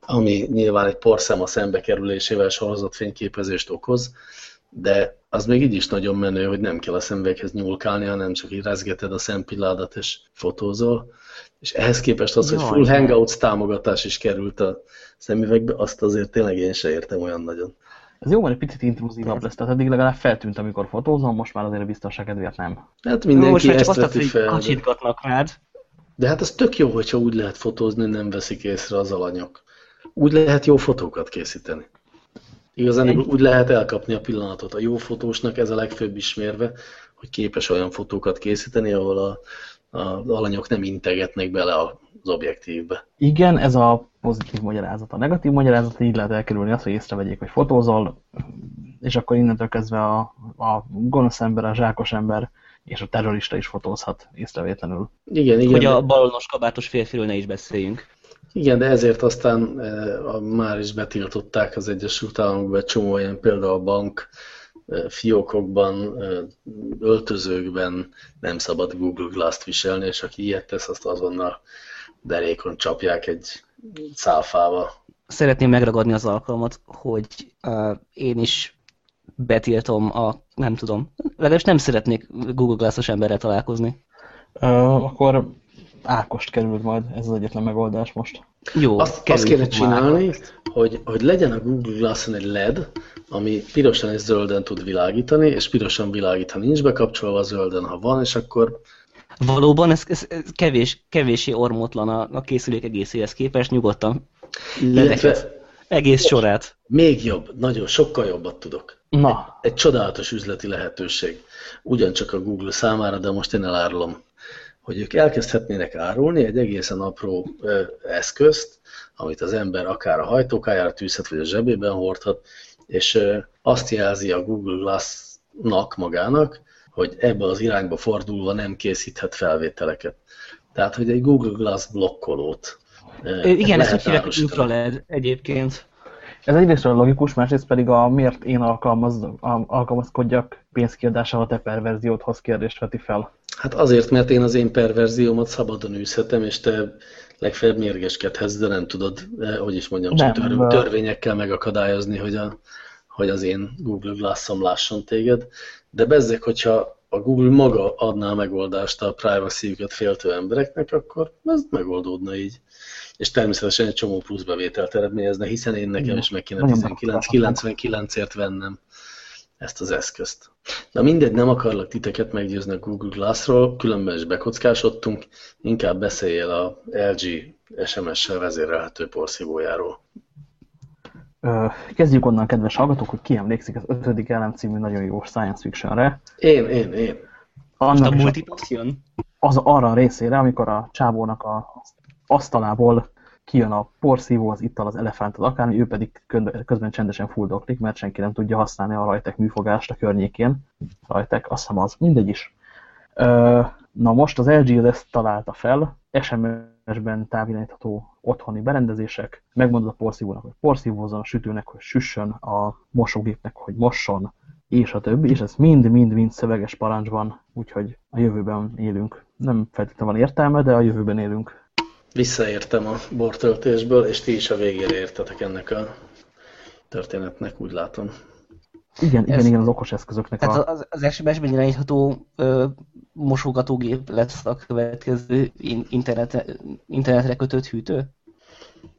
ami nyilván egy porszem a szembe kerülésével sorozott fényképezést okoz, de az még így is nagyon menő, hogy nem kell a szemüveghez nyúlkálni, hanem csak így rezgeted a szempilládat és fotózol. És ehhez képest az, hogy Jaj, full jaj. hangouts támogatás is került a szemüvegbe, azt azért tényleg én se értem olyan nagyon. Ez jó, mert egy picit intruzívabb lesz, tehát eddig legalább feltűnt, amikor fotózom, most már azért a biztonság kedvéért nem. Hát Mindenki most ezt azt veti hogy fel. de- kacsintgatnak rád. De hát az tök jó, hogyha úgy lehet fotózni, hogy nem veszik észre az alanyok. Úgy lehet jó fotókat készíteni. Igazán úgy lehet elkapni a pillanatot. A jó fotósnak ez a legfőbb ismérve, hogy képes olyan fotókat készíteni, ahol a az alanyok nem integetnek bele az objektívbe. Igen, ez a pozitív magyarázat. A negatív magyarázat, így lehet elkerülni azt, hogy észrevegyék, hogy fotózol, és akkor innentől kezdve a, a gonosz ember, a zsákos ember és a terrorista is fotózhat észrevétlenül. Igen, igen, Hogy a balonos kabátos férfiről ne is beszéljünk. igen, de ezért aztán e, a, már is betiltották az Egyesült Államokban egy csomó ilyen például a bank fiókokban, öltözőkben nem szabad Google Glass-t viselni, és aki ilyet tesz, azt azonnal derékon csapják egy szálfával. Szeretném megragadni az alkalmat, hogy uh, én is betiltom a, nem tudom, legalábbis nem szeretnék Google Glass-os emberrel találkozni. Ö, akkor Ákost került majd, ez az egyetlen megoldás most. Jó, Azt, azt kéne már. csinálni, hogy, hogy legyen a Google Glass-on egy LED, ami pirosan és zölden tud világítani, és pirosan világít, ha nincs bekapcsolva, zölden, ha van, és akkor Valóban ez, ez, ez kevés, kevéssé ormótlan a, a készülék egészéhez képest, nyugodtan illetve egész sorát. még jobb, nagyon, sokkal jobbat tudok. Na, Egy csodálatos üzleti lehetőség. Ugyancsak a Google számára, de most én elárulom, hogy ők elkezdhetnének árulni egy egészen apró eszközt, amit az ember akár a hajtókájára tűzhet, vagy a zsebében hordhat, és azt jelzi a Google Glass-nak magának, hogy ebbe az irányba fordulva nem készíthet felvételeket. Tehát, hogy egy Google Glass blokkolót Igen, ezt úgy hívják, infrared egyébként. Ez egyrészt logikus, másrészt pedig a miért én alkalmaz, alkalmazkodjak pénzkiadással a te perverziódhoz kérdést veti fel. Hát azért, mert én az én perverziómat szabadon űzhetem, és te legfeljebb mérgeskedhetsz, de nem tudod, hogy is mondjam, csak Nem, tör, törvényekkel megakadályozni, hogy, a, hogy az én Google Glass-om lásson téged. De bezzek, hogyha a Google maga adná a megoldást a privacy-üket féltő embereknek, akkor ez megoldódna így. És természetesen egy csomó plusz bevételt eredményezne, hiszen én nekem is meg kéne Nagyon 1999-ért vennem ezt az eszközt. Na mindegy, nem akarlak titeket meggyőzni a Google Glassról, különben is bekockásodtunk, inkább beszéljél a LG SMS-sel vezérelhető porszívójáról. Kezdjük onnan, kedves hallgatók, hogy ki emlékszik az ötödik elem című nagyon jó science fictionre. Én, én, én. Most a Annak multipass jön? az arra a részére, amikor a csávónak a asztalából kijön a porszívó, az ittal, az elefánt, az akármi, ő pedig közben, csendesen fuldoklik, mert senki nem tudja használni a rajtek műfogást a környékén. Rajtek, azt hiszem az, mindegy is. Na most az LG ezt találta fel, SMS-ben távirányítható otthoni berendezések, megmondod a porszívónak, hogy porszívózzon, a sütőnek, hogy süssön, a mosógépnek, hogy mosson, és a többi, és ez mind-mind-mind szöveges parancsban, úgyhogy a jövőben élünk. Nem feltétlenül van értelme, de a jövőben élünk. Visszaértem a bortöltésből, és ti is a végére értetek ennek a történetnek, úgy látom. Igen, igen, Ez- igen, az okos eszközöknek Tehát a... az, az SMS-ben irányítható ö, mosogatógép lesz a következő in- internet, internetre kötött hűtő?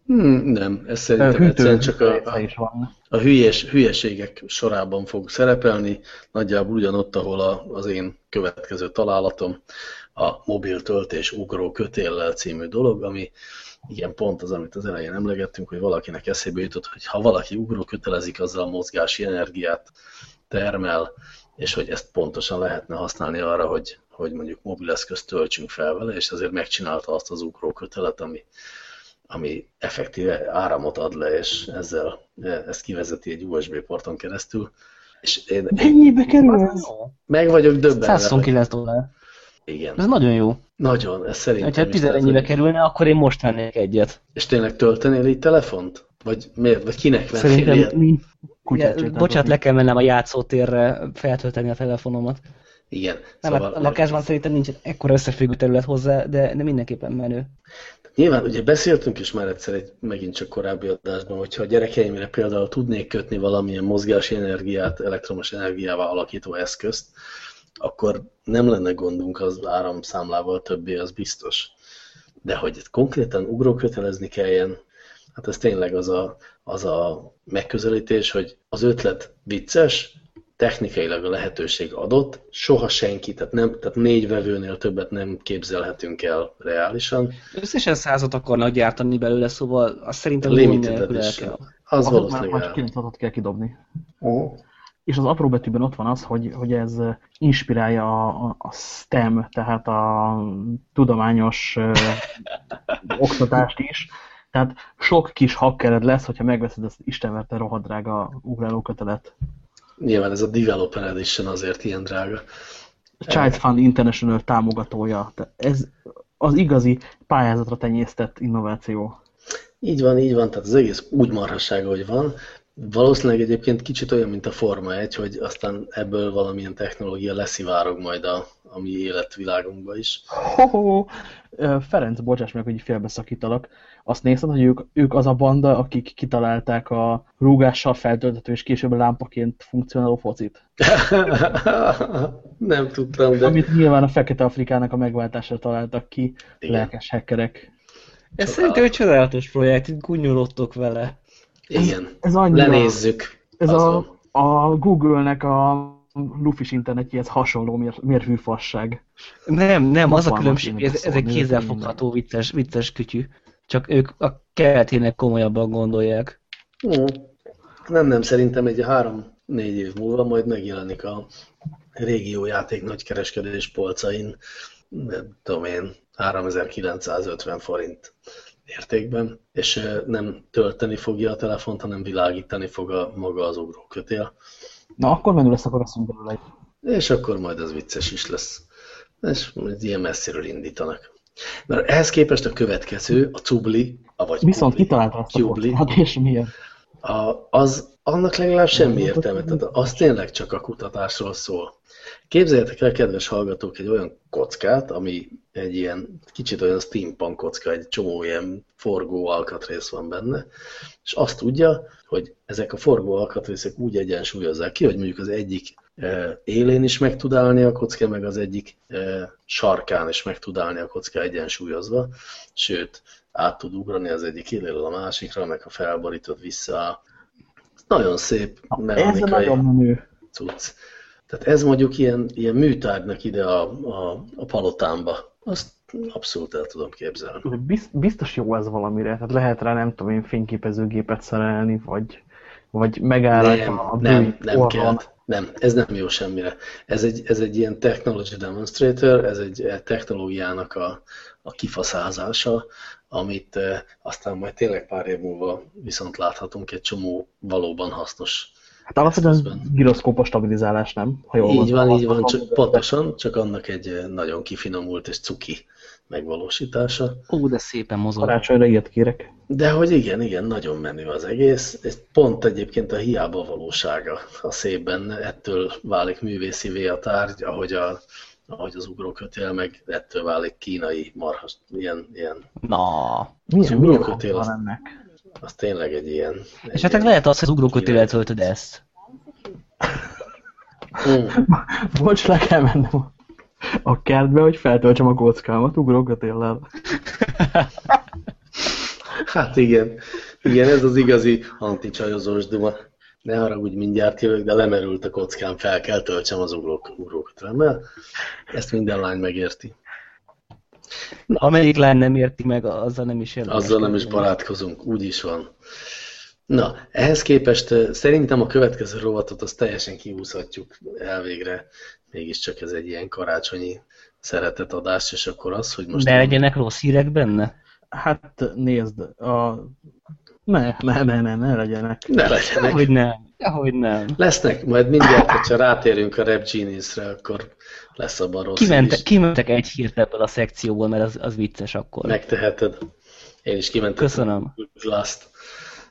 Hmm, nem, ez szerintem hűtő egyszerűen csak a, van. a hülyes, hülyeségek sorában fog szerepelni, nagyjából ugyanott, ahol a, az én következő találatom, a mobil töltés ugró kötéllel című dolog, ami igen, pont az, amit az elején emlegettünk, hogy valakinek eszébe jutott, hogy ha valaki ugró kötelezik, azzal mozgási energiát termel, és hogy ezt pontosan lehetne használni arra, hogy, hogy mondjuk mobileszközt töltsünk fel vele, és azért megcsinálta azt az ugrókötelet, ami, ami effektíve áramot ad le, és ezzel ezt kivezeti egy USB porton keresztül. És én, Mennyibe kerül ez? Meg vagyok döbbenve. 129 dollár. Igen. Ez nagyon jó. Nagyon, ez szerintem Ha 11 kerülne, akkor én most vennék egyet. És tényleg töltenél így telefont? Vagy miért? Vagy kinek vennél Szerintem ilyet? mi... Kutyát Ja, bocsánat, le kell mennem a játszótérre feltölteni a telefonomat. Igen. Nem, szóval hát a lakásban szerintem nincs ekkora összefüggő terület hozzá, de, de mindenképpen menő. Nyilván ugye beszéltünk is már egyszer egy megint csak korábbi adásban, hogyha a gyerekeimre például tudnék kötni valamilyen mozgási energiát, elektromos energiával alakító eszközt, akkor nem lenne gondunk az áramszámlával többé, az biztos. De hogy konkrétan ugrókötelezni kelljen, hát ez tényleg az a, az a megközelítés, hogy az ötlet vicces, technikailag a lehetőség adott, soha senki, tehát, nem, tehát négy vevőnél többet nem képzelhetünk el reálisan. Összesen százat akarnak gyártani belőle, szóval azt szerintem Limited nélkül el kell. Az Azok már valószínűleg már csak 96 kell kidobni. Oh. És az apró betűben ott van az, hogy, hogy ez inspirálja a, a- STEM, tehát a tudományos ö, oktatást is. Tehát sok kis hakkered lesz, hogyha megveszed ezt istenverte rohadrága ugráló kötelet. Nyilván ez a Developer Edition azért ilyen drága. A Child Fund International támogatója. Tehát ez az igazi pályázatra tenyésztett innováció. Így van, így van, tehát az egész úgy marhassága, hogy van. Valószínűleg egyébként kicsit olyan, mint a Forma 1, hogy aztán ebből valamilyen technológia leszivárog majd a, a mi életvilágunkba is. Ho-ho! Ö, Ferenc, bocsáss meg, hogy így félbeszakítalak. Azt nézted, hogy ők, ők az a banda, akik kitalálták a rúgással feltölthető és később lámpaként funkcionáló focit? Nem tudtam, de Amit nyilván a Fekete Afrikának a megváltásra találtak ki Igen. lelkes hackerek. Ez szerintem egy csodálatos projekt, itt gúnyolódtok vele. Igen. Ez annyira... Lenézzük. Ez a, a Google-nek a lufis internetjéhez hasonló mér, mérfű fasság. Nem, nem, az a különbség, ez, ez egy szólni, kézzelfogható vicces, vicces kütyű. Csak ők a keltének komolyabban gondolják. Nem, nem, szerintem egy három-négy év múlva majd megjelenik a régió játék nagykereskedés polcain, nem tudom én, 3950 forint értékben, és nem tölteni fogja a telefont, hanem világítani fog a maga az ugrókötél, Na, akkor menő lesz, akkor veszünk belőle. és akkor majd az vicces is lesz. És ilyen messziről indítanak. Mert ehhez képest a következő, a Cubli, avagy Viszont Kubli, kitalálta ezt a Cubli, kockát, és miért? A, az, annak legalább semmi értelme, tehát az tényleg csak a kutatásról szól. Képzeljetek el, kedves hallgatók, egy olyan kockát, ami egy ilyen kicsit olyan steampunk kocka, egy csomó ilyen forgó alkatrész van benne, és azt tudja, hogy ezek a forgó alkatrészek úgy egyensúlyozzák ki, hogy mondjuk az egyik eh, élén is meg tud állni a kocka, meg az egyik eh, sarkán is meg tud állni a kocka egyensúlyozva, sőt, át tud ugrani az egyik éléről a másikra, meg ha felborítod vissza. Nagyon szép mechanikai cucc. Tehát ez mondjuk ilyen, ilyen műtárgynak ide a, a, a palotámba. Azt abszolút el tudom képzelni. Biz- Biztos jó ez valamire. Tehát lehet rá, nem tudom én, fényképezőgépet szerelni, vagy, vagy megáll Nem, a nem, nem orron. kell. Nem, ez nem jó semmire. Ez egy, ez egy ilyen technology demonstrator, ez egy eh, technológiának a, a kifaszázása, amit eh, aztán majd tényleg pár év múlva viszont láthatunk egy csomó valóban hasznos Hát alapvetően eszközben. giroszkópos stabilizálás, nem? Ha jól Így van, gondolom, így van, csak pontosan, csak annak egy eh, nagyon kifinomult és cuki megvalósítása. Ó, de szépen mozog. Karácsonyra ilyet kérek. De hogy igen, igen, nagyon menő az egész. Ez pont egyébként a hiába valósága a szép benne, ettől válik művészivé a tárgy, ahogy, a, ahogy az ugrókötél, meg ettől válik kínai marhas, ilyen, ilyen Na. Milyen, milyen ugrókötél van az- ennek? Az tényleg egy ilyen... Egy Esetleg ilyen lehet az, hogy az ugrókötével töltöd ezt. Mm, Bocs, le kell mennem a kertbe, hogy feltöltsem a kockámat ugrókötéllel. hát igen, igen, ez az igazi anticsajozós duma. Ne haragudj, mindjárt jövök, de lemerült a kockám, fel kell töltsem az ugrók, ugrókötelemmel. Ezt minden lány megérti. Amelyik lány nem érti meg, azzal nem is érdemes. Azzal nem is barátkozunk, úgy is van. Na, ehhez képest szerintem a következő rovatot azt teljesen kiúszhatjuk elvégre. Mégiscsak ez egy ilyen karácsonyi szeretetadás, és akkor az, hogy most... De legyenek rossz hírek benne? Hát nézd, a... ne, ne, ne, ne, ne legyenek. Ne legyenek. Hogy nem. Ahogy nem. Lesznek, majd mindjárt, hogyha rátérünk a Rap Genius-re, akkor lesz abban rossz Kimente, is. Kimentek egy hírt ebből a szekcióból, mert az, az vicces akkor. Megteheted. Én is kimentem. Köszönöm. Last.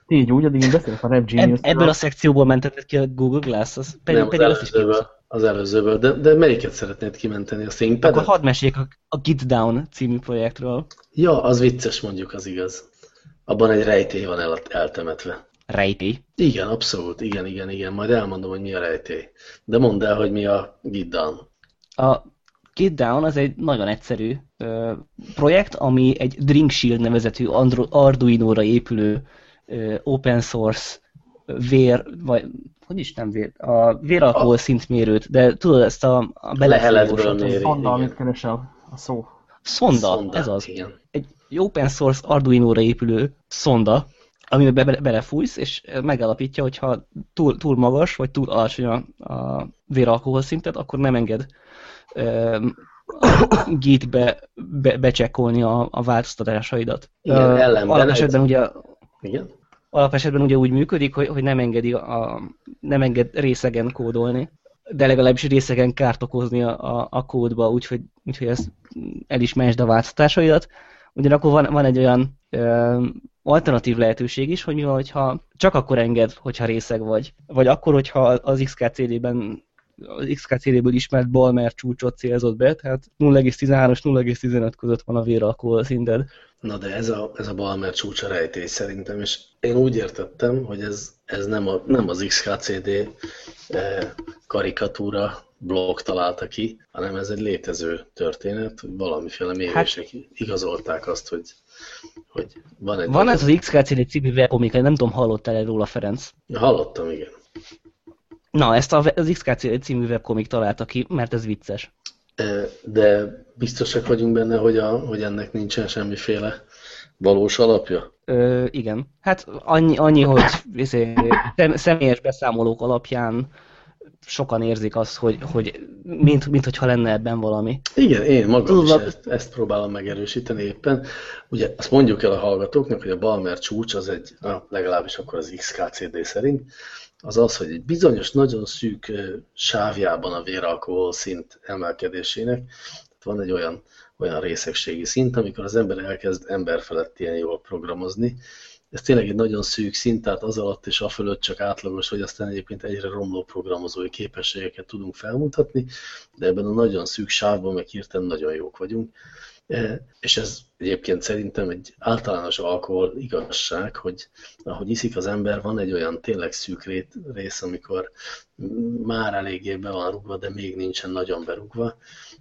Így úgy, addig én beszélek a Rap Ebb, Genius. ebből a szekcióból mentetted ki a Google Glass? Az pedig, Nem, az pedig azt is előzőből, az előzőből. De, de melyiket szeretnéd kimenteni? A ThinkPad? Akkor hadd meséljek a, a Git Down című projektről. Ja, az vicces mondjuk, az igaz. Abban egy rejtély van el, eltemetve. Rejtély. Igen, abszolút, igen, igen, igen. Majd elmondom, hogy mi a rejtély. De mondd el, hogy mi a Git Down. A Git Down az egy nagyon egyszerű ö, projekt, ami egy Drink Shield nevezetű Andro Arduino-ra épülő ö, open source vér, vagy hogy is nem vér, a véralkohol szintmérőt, de tudod ezt a, a Leheletből belefújósat, méri. Szonda, amit keresel, a szó. Szonda, Szonda, ez az. Igen. Egy open source Arduino-ra épülő szonda, amiben be, be, belefújsz, és megállapítja, hogyha túl, túl magas, vagy túl alacsony a, a véralkohol szintet, akkor nem enged gitbe be, becsekkolni a, a változtatásaidat. Igen, Ö, ellenben alapesetben egy- ugye Igen? alapesetben ugye úgy működik, hogy, hogy nem engedi a, nem enged részegen kódolni, de legalábbis részegen kárt okozni a, a, a kódba, úgyhogy, úgyhogy ezt elismersd a változtatásaidat. Ugyanakkor van, van egy olyan ö, alternatív lehetőség is, hogy mi van, hogyha csak akkor enged, hogyha részeg vagy, vagy akkor, hogyha az XKCD-ben az XKCD-ből ismert Balmer csúcsot célzott be, tehát 0,13 és 0,15 között van a véralkohol szinted. Na de ez a, ez a Balmer csúcsa rejtély szerintem, és én úgy értettem, hogy ez, ez nem, a, nem az XKCD eh, karikatúra blog találta ki, hanem ez egy létező történet, hogy valamiféle mérések igazolták azt, hogy, hogy van egy... Van ez az XKCD című webkomika, nem tudom, hallottál -e róla, Ferenc? Hallottam, igen. Na, ezt a, az XKCD című webkomik találta ki, mert ez vicces. De biztosak vagyunk benne, hogy, a, hogy ennek nincsen semmiféle valós alapja? Ö, igen. Hát annyi, annyi hogy izé, szem, személyes beszámolók alapján sokan érzik azt, hogy, hogy mint, mint hogyha lenne ebben valami. Igen, én magam Tudod, is van- ezt, ezt próbálom megerősíteni éppen. Ugye azt mondjuk el a hallgatóknak, hogy a Balmer csúcs az egy, na, legalábbis akkor az XKCD szerint, az az, hogy egy bizonyos, nagyon szűk sávjában a véralkohol szint emelkedésének, van egy olyan, olyan részegségi szint, amikor az ember elkezd ember felett ilyen jól programozni. Ez tényleg egy nagyon szűk szint, tehát az alatt és a fölött csak átlagos, hogy aztán egyébként egyre romló programozói képességeket tudunk felmutatni, de ebben a nagyon szűk sávban meg hirtelen nagyon jók vagyunk. És ez egyébként szerintem egy általános alkohol igazság, hogy ahogy iszik az ember, van egy olyan tényleg szűk rész, amikor már eléggé be van rugva, de még nincsen nagyon berugva,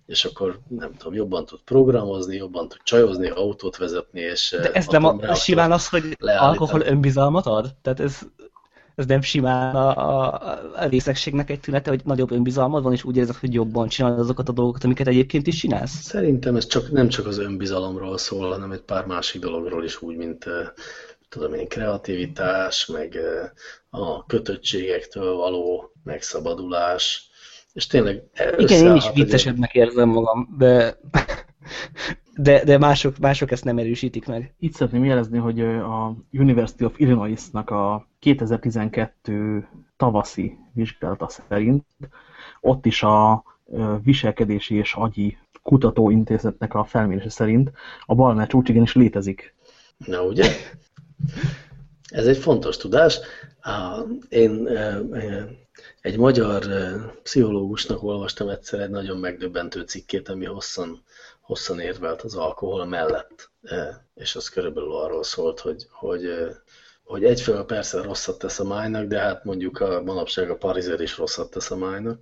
és akkor nem tudom, jobban tud programozni, jobban tud csajozni, autót vezetni, és De ez nem a, simán az, hogy leállítani. alkohol önbizalmat ad? Tehát ez, ez nem simán a, a, a részegségnek egy tünete, hogy nagyobb önbizalmad van, és úgy érzed, hogy jobban csinálod azokat a dolgokat, amiket egyébként is csinálsz? Szerintem ez csak, nem csak az önbizalomról szól, hanem egy pár másik dologról is, úgy, mint tudom én, kreativitás, meg a kötöttségektől való megszabadulás, és tényleg Igen, én is viccesebbnek érzem magam, de, de, de mások, mások ezt nem erősítik meg. Itt szeretném jelezni, hogy a University of Illinois-nak a 2012 tavaszi vizsgálata szerint ott is a viselkedési és agyi kutatóintézetnek a felmérése szerint a Balmer csúcs igenis létezik. Na ugye? Ez egy fontos tudás. Én egy magyar pszichológusnak olvastam egyszer egy nagyon megdöbbentő cikkét, ami hosszan, hosszan érvelt az alkohol mellett. Eh, És az körülbelül arról szólt, hogy, hogy, eh, hogy egyfelől persze rosszat tesz a májnak, de hát mondjuk a manapság a parizer is rosszat tesz a májnak,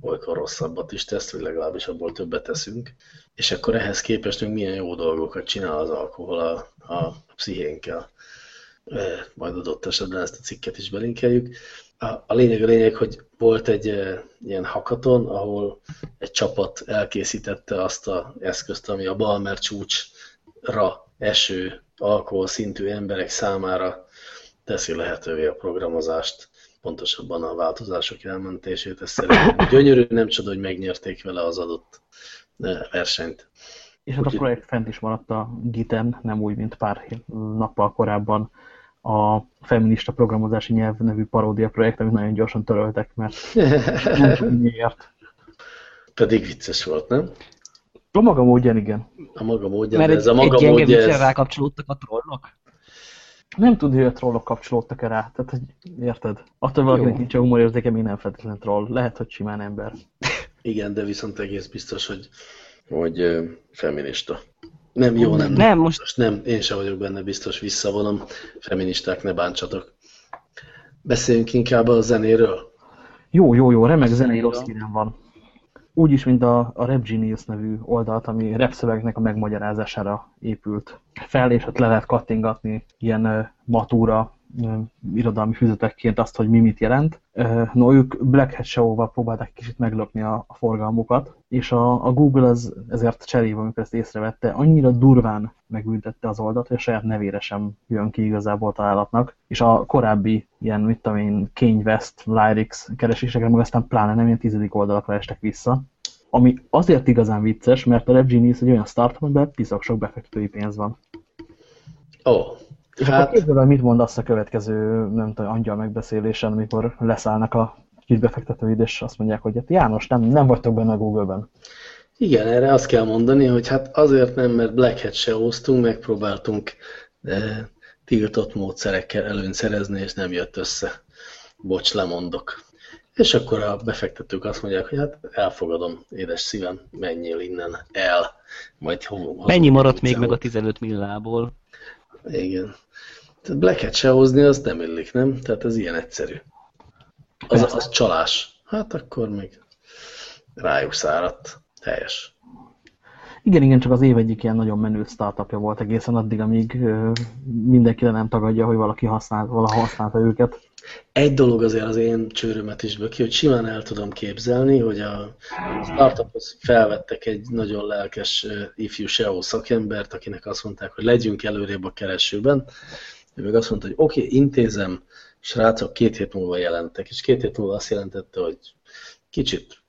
olykor rosszabbat is tesz, vagy legalábbis abból többet teszünk. És akkor ehhez képest még milyen jó dolgokat csinál az alkohol a, a pszichénkkel. Eh, Majd adott esetben ezt a cikket is belinkeljük. A, a lényeg a lényeg, hogy volt egy e, ilyen hakaton, ahol egy csapat elkészítette azt az eszközt, ami a Balmer csúcsra eső alkoholszintű emberek számára teszi lehetővé a programozást, pontosabban a változások elmentését. Ez szerintem gyönyörű, nem csoda, hogy megnyerték vele az adott versenyt. És hát a projekt fent is maradt a Giten, nem úgy, mint pár nappal korábban a feminista programozási nyelv nevű paródia projekt, amit nagyon gyorsan töröltek, mert nem tudom miért. Pedig vicces volt, nem? A maga módján, igen. A maga módján, mert ez a maga egy módja, ez... ez... rákapcsolódtak a trollok? Nem tudni, hogy a trollok kapcsolódtak-e rá. Tehát, hogy érted? Attól valakinek nincs a humorérzéke, még nem feltétlenül troll. Lehet, hogy simán ember. Igen, de viszont egész biztos, hogy, hogy feminista. Nem, jó, nem. Nem, most... most nem, én sem vagyok benne biztos, visszavonom. Feministák, ne bántsatok. Beszéljünk inkább a zenéről. Jó, jó, jó, remek zenei rossz hírem van. Úgyis, mint a, a Rap Genius nevű oldalt, ami repszövegnek a megmagyarázására épült. Fel és ott le lehet kattingatni ilyen matúra irodalmi füzetekként azt, hogy mi mit jelent. No, ők Black Hat Show-val próbálták kicsit meglökni a, a forgalmukat, és a, a Google az ezért cserébe, amikor ezt észrevette, annyira durván megbüntette az oldalt, hogy a saját nevére sem jön ki igazából találatnak, és a korábbi ilyen, mit tudom én, Kanye West, Lyrics keresésekre meg aztán pláne nem ilyen tizedik oldalakra estek vissza, ami azért igazán vicces, mert a Rap Genius egy olyan startup, amiben piszak sok befektetői pénz van. Ó, oh, hát... akkor képzeled, mit mond azt a következő, nem tudom, angyal megbeszélésen, amikor leszállnak a kis befektetőid, és azt mondják, hogy hát János, nem, nem vagytok benne a Google-ben. Igen, erre azt kell mondani, hogy hát azért nem, mert Black Hat se hoztunk, megpróbáltunk de tiltott módszerekkel előnyt szerezni, és nem jött össze. Bocs, lemondok. És akkor a befektetők azt mondják, hogy hát elfogadom, édes szívem, menjél innen el. Majd Mennyi maradt még meg a 15 millából? Igen. Tehát Black-et se hozni, az nem illik, nem? Tehát ez ilyen egyszerű. Az, az csalás. Hát akkor még rájuk száradt. Helyes. Igen, igen, csak az év egyik ilyen nagyon menő startupja volt egészen addig, amíg mindenki nem tagadja, hogy valaki használt, valaha használta őket. Egy dolog azért az én csőrömet is böki, hogy simán el tudom képzelni, hogy a startuphoz felvettek egy nagyon lelkes ifjú SEO szakembert, akinek azt mondták, hogy legyünk előrébb a keresőben, ő meg azt mondta, hogy oké, okay, intézem, srácok két hét múlva jelentek, és két hét múlva azt jelentette, hogy kicsit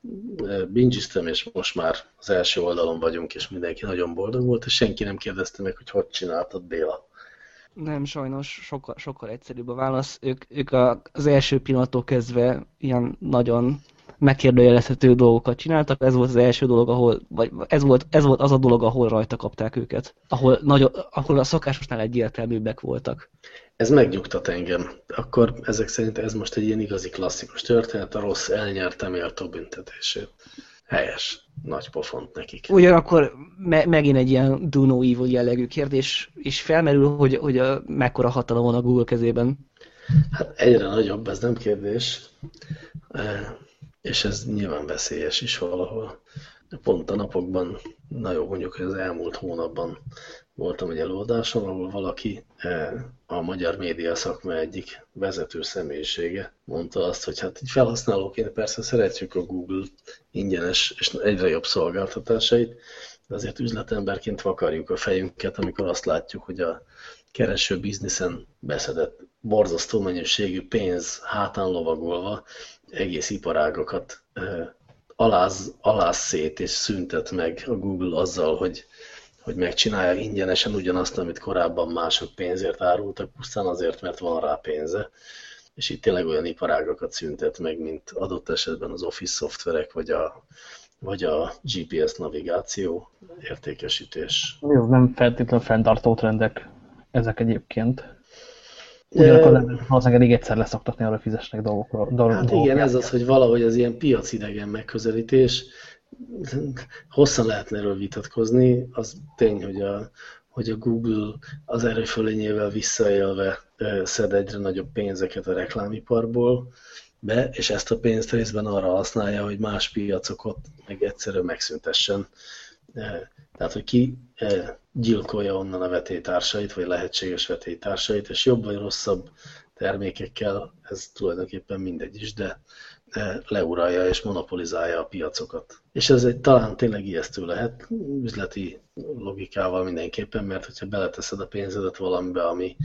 bingiztem, és most már az első oldalon vagyunk, és mindenki nagyon boldog volt, és senki nem kérdezte meg, hogy hogy csináltad, Béla. Nem, sajnos sokkal, sokkal egyszerűbb a válasz. Ők, ők az első pillanattól kezdve ilyen nagyon megkérdőjelezhető dolgokat csináltak, ez volt az első dolog, ahol, vagy ez volt, ez volt az a dolog, ahol rajta kapták őket, ahol, nagyon, ahol a szokásosnál egyértelműbbek voltak. Ez megnyugtat engem. Akkor ezek szerint ez most egy ilyen igazi klasszikus történet, a rossz elnyerte méltó büntetését. Helyes. Nagy pofont nekik. Ugyanakkor me megint egy ilyen do no evil jellegű kérdés is felmerül, hogy, hogy a, mekkora hatalom van a Google kezében. Hát egyre nagyobb, ez nem kérdés és ez nyilván veszélyes is valahol. Pont a napokban, na jó, mondjuk, hogy az elmúlt hónapban voltam egy előadáson, ahol valaki eh, a magyar média szakma egyik vezető személyisége mondta azt, hogy hát így felhasználóként persze szeretjük a Google ingyenes és egyre jobb szolgáltatásait, de azért üzletemberként vakarjuk a fejünket, amikor azt látjuk, hogy a kereső bizniszen beszedett borzasztó mennyiségű pénz hátán lovagolva egész iparágokat aláz, aláz szét és szüntet meg a Google azzal, hogy, hogy megcsinálja ingyenesen ugyanazt, amit korábban mások pénzért árultak, pusztán azért, mert van rá pénze. És itt tényleg olyan iparágokat szüntet meg, mint adott esetben az Office szoftverek, vagy a, vagy a GPS navigáció értékesítés. Ez nem feltétlenül fenntartó trendek ezek egyébként. Ugyanakkor nem, valószínűleg elég egyszer leszoktatni arra fizesnek dolgokról. Dolgok, hát igen, ez az, hogy valahogy az ilyen piacidegen megközelítés, hosszan lehetne erről vitatkozni, az tény, hogy a, hogy a Google az erőfölényével visszaélve szed egyre nagyobb pénzeket a reklámiparból, be, és ezt a pénzt részben arra használja, hogy más piacokat meg egyszerűen megszüntessen. Tehát, hogy ki gyilkolja onnan a vetétársait, vagy lehetséges vetétársait, és jobb vagy rosszabb termékekkel, ez tulajdonképpen mindegy is, de leuralja és monopolizálja a piacokat. És ez egy talán tényleg ijesztő lehet, üzleti logikával mindenképpen, mert hogyha beleteszed a pénzedet valamibe, ami,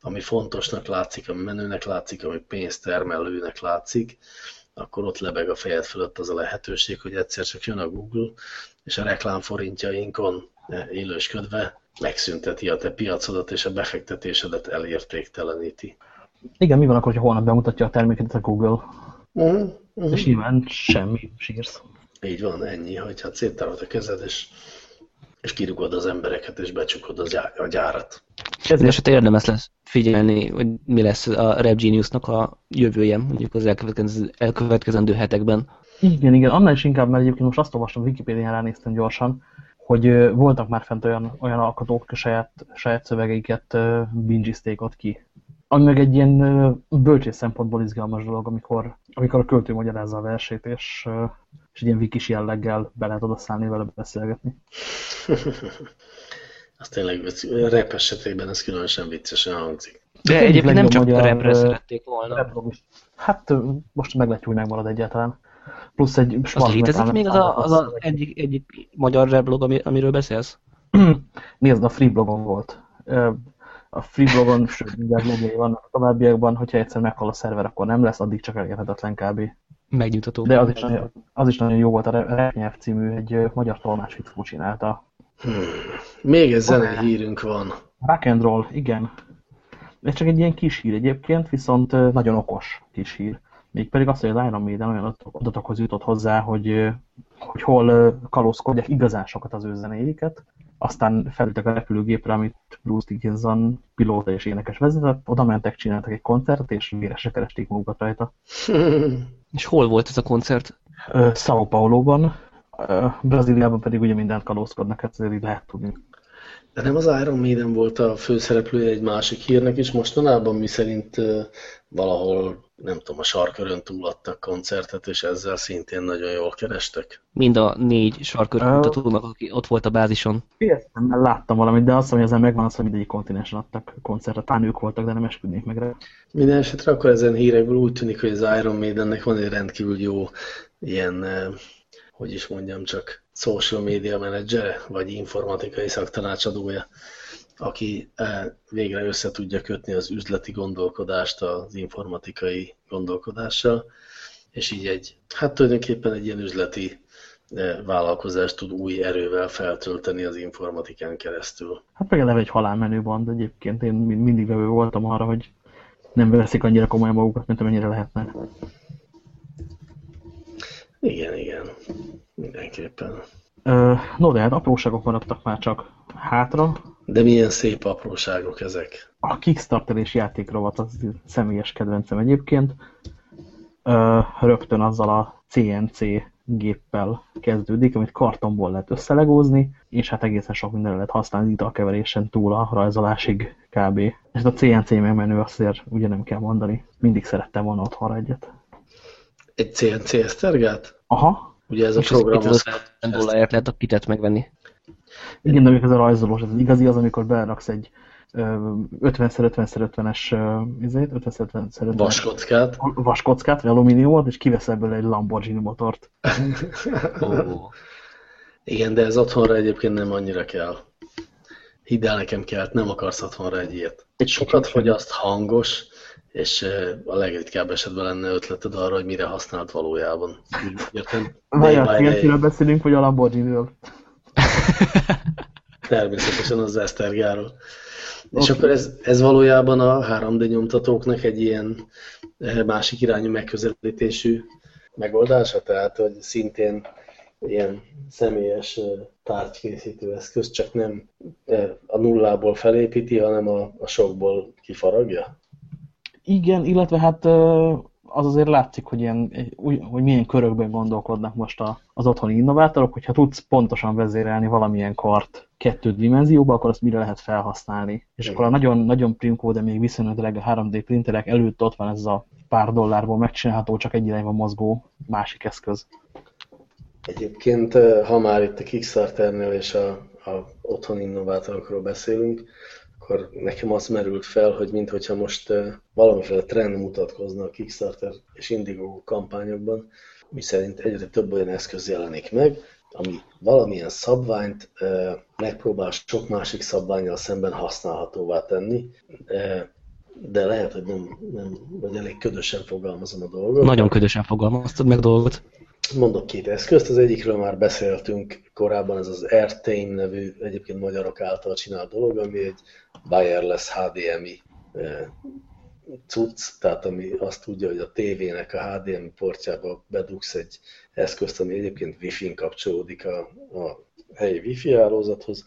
ami fontosnak látszik, ami menőnek látszik, ami pénztermelőnek látszik, akkor ott lebeg a fejed fölött az a lehetőség, hogy egyszer csak jön a Google, és a reklámforintjainkon élősködve megszünteti a te piacodat, és a befektetésedet elértékteleníti. Igen, mi van akkor, ha holnap bemutatja a terméket a Google? Uh -huh, uh -huh. És nyilván semmi, sírsz. Így van, ennyi, hogy hát széttarod a kezed, és, és kirugod az embereket, és becsukod az gyár, a gyárat. Ezért eset érdemes lesz figyelni, hogy mi lesz a Rap Genius-nak a jövője, mondjuk az elkövetkezendő, elkövetkezendő hetekben. Igen, igen, annál is inkább, mert egyébként most azt olvastam, Wikipédián ránéztem gyorsan, hogy voltak már fent olyan, olyan alkotók, saját, saját szövegeiket bingizték ott ki. Ami meg egy ilyen bölcsész szempontból izgalmas dolog, amikor, amikor a költő magyarázza a versét, és, és egy ilyen wikis jelleggel be lehet odaszállni vele beszélgetni. Az tényleg, rap esetében ez különösen viccesen hangzik. De egyébként nem csak magyar, rapre szerették volna. Rap hát most meglátjuk, hogy megmarad egyáltalán plusz egy Az létezik még az, a, az a egyik, egyik magyar reblog, ami, amiről beszélsz? Nézd, a free blogon volt. A free blogon, sőt, mindjárt logjai vannak a továbbiakban, hogyha egyszer meghal a szerver, akkor nem lesz, addig csak elérhetetlen kb. Megnyugtató. De az is, nagyon, az is nagyon jó volt, a Repnyelv című egy magyar tolmás fickó csinálta. Hmm. Még egy zene hírünk van. Rock and roll, igen. Ez csak egy ilyen kis hír egyébként, viszont nagyon okos kis hír. Mégpedig az, hogy az Iron Maiden olyan adatokhoz jutott hozzá, hogy, hogy hol kalózkodják igazán sokat az ő zenéiket, aztán felültek a repülőgépre, amit Bruce Dickinson pilóta és énekes vezetett, oda mentek, csináltak egy koncert, és véresre keresték magukat rajta. és hol volt ez a koncert? São Paulo-ban, Brazíliában pedig ugye mindent kalózkodnak, hát ezért így lehet tudni. De nem az Iron Maiden volt a főszereplője egy másik hírnek is mostanában, mi szerint valahol, nem tudom, a sarkörön túladtak koncertet, és ezzel szintén nagyon jól kerestek? Mind a négy sarkörkutatónak, uh, aki ott volt a bázison. Értem, láttam valamit, de azt mondom, hogy ezen megvan az, hogy mindegyik kontinensen adtak koncertet. Talán ők voltak, de nem esküdnék meg rá. Minden esetre akkor ezen hírekből úgy tűnik, hogy az Iron Maidennek van egy rendkívül jó ilyen, hogy is mondjam csak, social media menedzsere, vagy informatikai szaktanácsadója, aki eh, végre össze tudja kötni az üzleti gondolkodást az informatikai gondolkodással, és így egy, hát tulajdonképpen egy ilyen üzleti eh, vállalkozást tud új erővel feltölteni az informatikán keresztül. Hát meg eleve egy halálmenő band egyébként. Én mindig vevő voltam arra, hogy nem veszik annyira komolyan magukat, mint amennyire lehetne. Igen, igen. Mindenképpen. No, de hát apróságok maradtak már csak hátra. De milyen szép apróságok ezek. A Kickstarter és játékrovat az személyes kedvencem egyébként. Rögtön azzal a CNC géppel kezdődik, amit kartonból lehet összelegózni, és hát egészen sok mindenre lehet használni italkeverésen túl a rajzolásig kb. És a CNC megmenő azért ugye nem kell mondani. Mindig szerettem volna otthonra egyet. Egy CNC esztergát? Aha, Ugye ez a program az... dollárért lehet a kitet megvenni. Igen, de amikor ez a rajzolós, ez igazi az, amikor beraksz egy 50x50x50-es 50x50x50 vaskockát. vaskockát, vagy alumíniumot, és kivesz ebből egy Lamborghini motort. oh. Igen, de ez otthonra egyébként nem annyira kell. Hidd el nekem kell, nem akarsz otthonra egy ilyet. Egy sokat fogyaszt, hangos, és a legritkább esetben lenne ötleted arra, hogy mire használt valójában. Értem? Vajon a beszélünk, vagy a Lamborghini-ről? Természetesen az Esztergáról. Okay. És akkor ez, ez valójában a 3D nyomtatóknak egy ilyen másik irányú megközelítésű megoldása, tehát hogy szintén ilyen személyes tárgykészítő eszköz, csak nem a nullából felépíti, hanem a, a sokból kifaragja? Igen, illetve hát az azért látszik, hogy, ilyen, hogy milyen körökben gondolkodnak most az otthoni innovátorok, hogyha tudsz pontosan vezérelni valamilyen kart kettő dimenzióba, akkor azt mire lehet felhasználni. És akkor a nagyon, nagyon primkó, de még viszonylag drága 3D printerek előtt ott van ez a pár dollárból megcsinálható, csak egy irányba mozgó másik eszköz. Egyébként, ha már itt a Kickstarternél és a, a otthoni innovátorokról beszélünk, akkor nekem az merült fel, hogy minthogyha most valamiféle trend mutatkozna a Kickstarter és Indigo kampányokban, miszerint egyre több olyan eszköz jelenik meg, ami valamilyen szabványt megpróbál sok másik szabványjal szemben használhatóvá tenni, de lehet, hogy nem, nem vagy elég ködösen fogalmazom a dolgot. Nagyon ködösen fogalmaztad meg dolgot. Mondok két eszközt, az egyikről már beszéltünk korábban, ez az AirTame nevű, egyébként magyarok által csinált dolog, ami egy wireless HDMI cucc, tehát ami azt tudja, hogy a tévének a HDMI portjába bedugsz egy eszközt, ami egyébként Wi-Fi-n kapcsolódik a, a helyi Wi-Fi hálózathoz,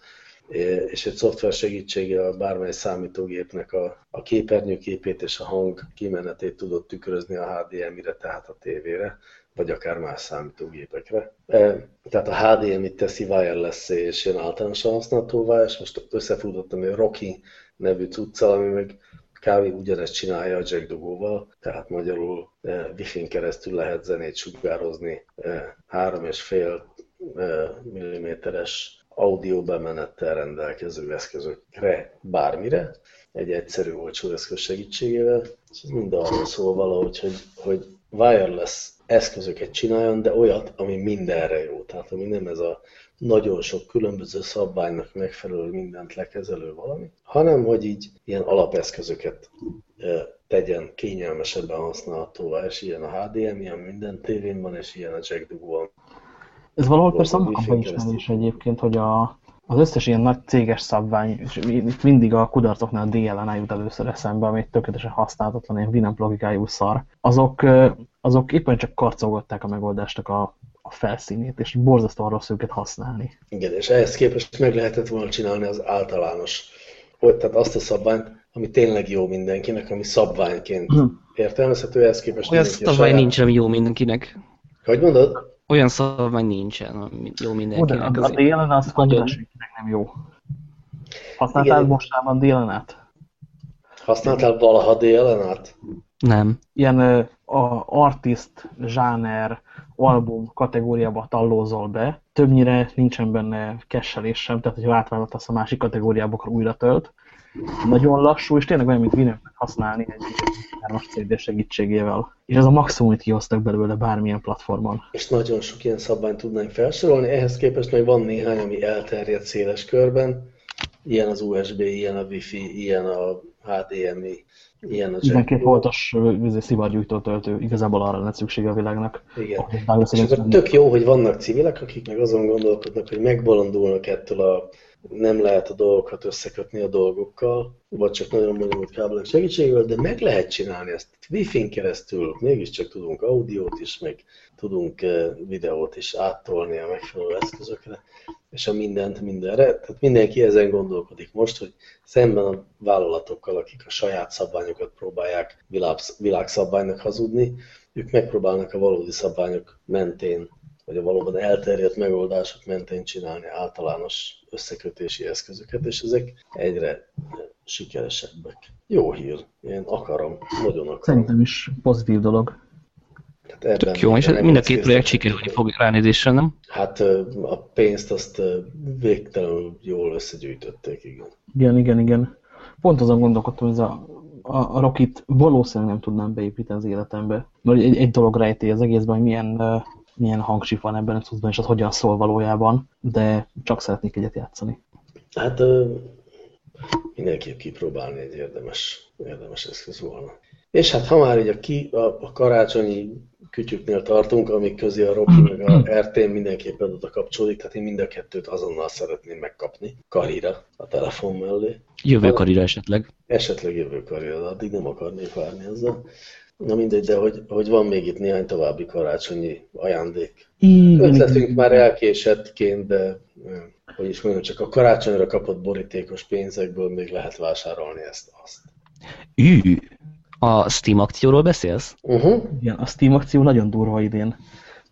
és egy szoftver segítséggel bármely számítógépnek a, a képernyőképét és a hang kimenetét tudott tükrözni a HDMI-re, tehát a tévére, vagy akár más számítógépekre. Tehát a HDMI teszi wireless és ilyen általánosan használhatóvá, és most összefutottam egy Rocky nevű cuccal, ami meg kb. ugyanezt csinálja a jack dugóval, tehát magyarul Wi-Fi-n keresztül lehet zenét sugározni 3,5 mm-es audio bemenettel rendelkező eszközökre, bármire, egy egyszerű, olcsó eszköz segítségével, és mind arról szól valahogy, hogy, hogy wireless eszközöket csináljon, de olyat, ami mindenre jó. Tehát ami nem ez a nagyon sok különböző szabványnak megfelelő mindent lekezelő valami, hanem hogy így ilyen alapeszközöket tegyen kényelmesebben használhatóvá, és ilyen a HDMI, ami minden tévén van, és ilyen a jack dugó, ez valahol persze a beismerés egyébként, hogy a, az összes ilyen nagy céges szabvány, és itt mindig a kudarcoknál a DLNA jut először eszembe, ami egy tökéletesen használhatatlan, ilyen Winamp logikájú szar, azok, azok éppen csak karcolgatták a megoldásnak a, a felszínét, és borzasztóan rossz őket használni. Igen, és ehhez képest meg lehetett volna csinálni az általános, hogy, tehát azt a szabványt, ami tényleg jó mindenkinek, ami szabványként hmm. értelmezhető, ehhez képest Olyan szabvány nincs, ami jó mindenkinek. Hogy mondod? Olyan szabvány nincsen, jó mindenkinek. de a, a DLN az annyira senkinek nem jó. Használtál Igen. mostában DLN-át? Használtál valaha DLN-át? Nem. Ilyen a artist, zsáner, album kategóriába tallózol be. Többnyire nincsen benne kesselés sem, tehát hogyha átváltasz a másik kategóriába, akkor újra tölt. Nagyon lassú, és tényleg olyan, mint winamp használni egy 3 CD segítségével. És ez a maximum, amit kihoztak belőle bármilyen platformon. És nagyon sok ilyen szabványt tudnánk felsorolni, ehhez képest még van néhány, ami elterjedt széles körben. Ilyen az USB, ilyen a Wi-Fi, ilyen a HDMI, ilyen a 12 voltos szivargyújtó töltő, igazából arra lenne szüksége a világnak. Igen. És akkor tök jó, hogy vannak civilek, akik meg azon gondolkodnak, hogy megbolondulnak ettől a nem lehet a dolgokat összekötni a dolgokkal, vagy csak nagyon bonyolult kábelek segítségével, de meg lehet csinálni ezt Wi-Fi-n keresztül, mégiscsak tudunk audiót is, meg tudunk eh, videót is áttolni a megfelelő eszközökre, és a mindent mindenre. Tehát mindenki ezen gondolkodik most, hogy szemben a vállalatokkal, akik a saját szabványokat próbálják világszabványnak hazudni, ők megpróbálnak a valódi szabványok mentén vagy a valóban elterjedt megoldások mentén csinálni általános összekötési eszközöket, és ezek egyre sikeresebbek. Jó hír, én akarom, nagyon akarom. Szerintem is pozitív dolog. Hát ebben Tök jó, és mind a két projekt sikerülni fog ránézésre, nem? Hát a pénzt azt végtelenül jól összegyűjtötték, igen. Igen, igen, igen. Pont azon gondolkodtam, hogy ez a, a, a Rockit valószínűleg nem tudnám beépíteni az életembe. Mert egy, egy dolog rejti az egészben, hogy milyen milyen hangsif van ebben a cuccban, és az hogyan szól valójában, de csak szeretnék egyet játszani. Hát mindenképp kipróbálni egy érdemes, érdemes eszköz volna. És hát ha már így a, ki, a, a karácsonyi kütyüknél tartunk, amik közé a Rocky meg a RT mindenképpen oda kapcsolódik, tehát én mind a kettőt azonnal szeretném megkapni karira a telefon mellé. Jövő karira esetleg. Esetleg jövő karira, de addig nem akarnék várni ezzel. Na mindegy, de hogy, hogy van még itt néhány további karácsonyi ajándék. Igen. Ötletünk már elkésettként, de hogy is mondjam, csak a karácsonyra kapott borítékos pénzekből még lehet vásárolni ezt, azt. Ű, a Steam akcióról beszélsz? Uh -huh. Igen, a Steam akció nagyon durva idén.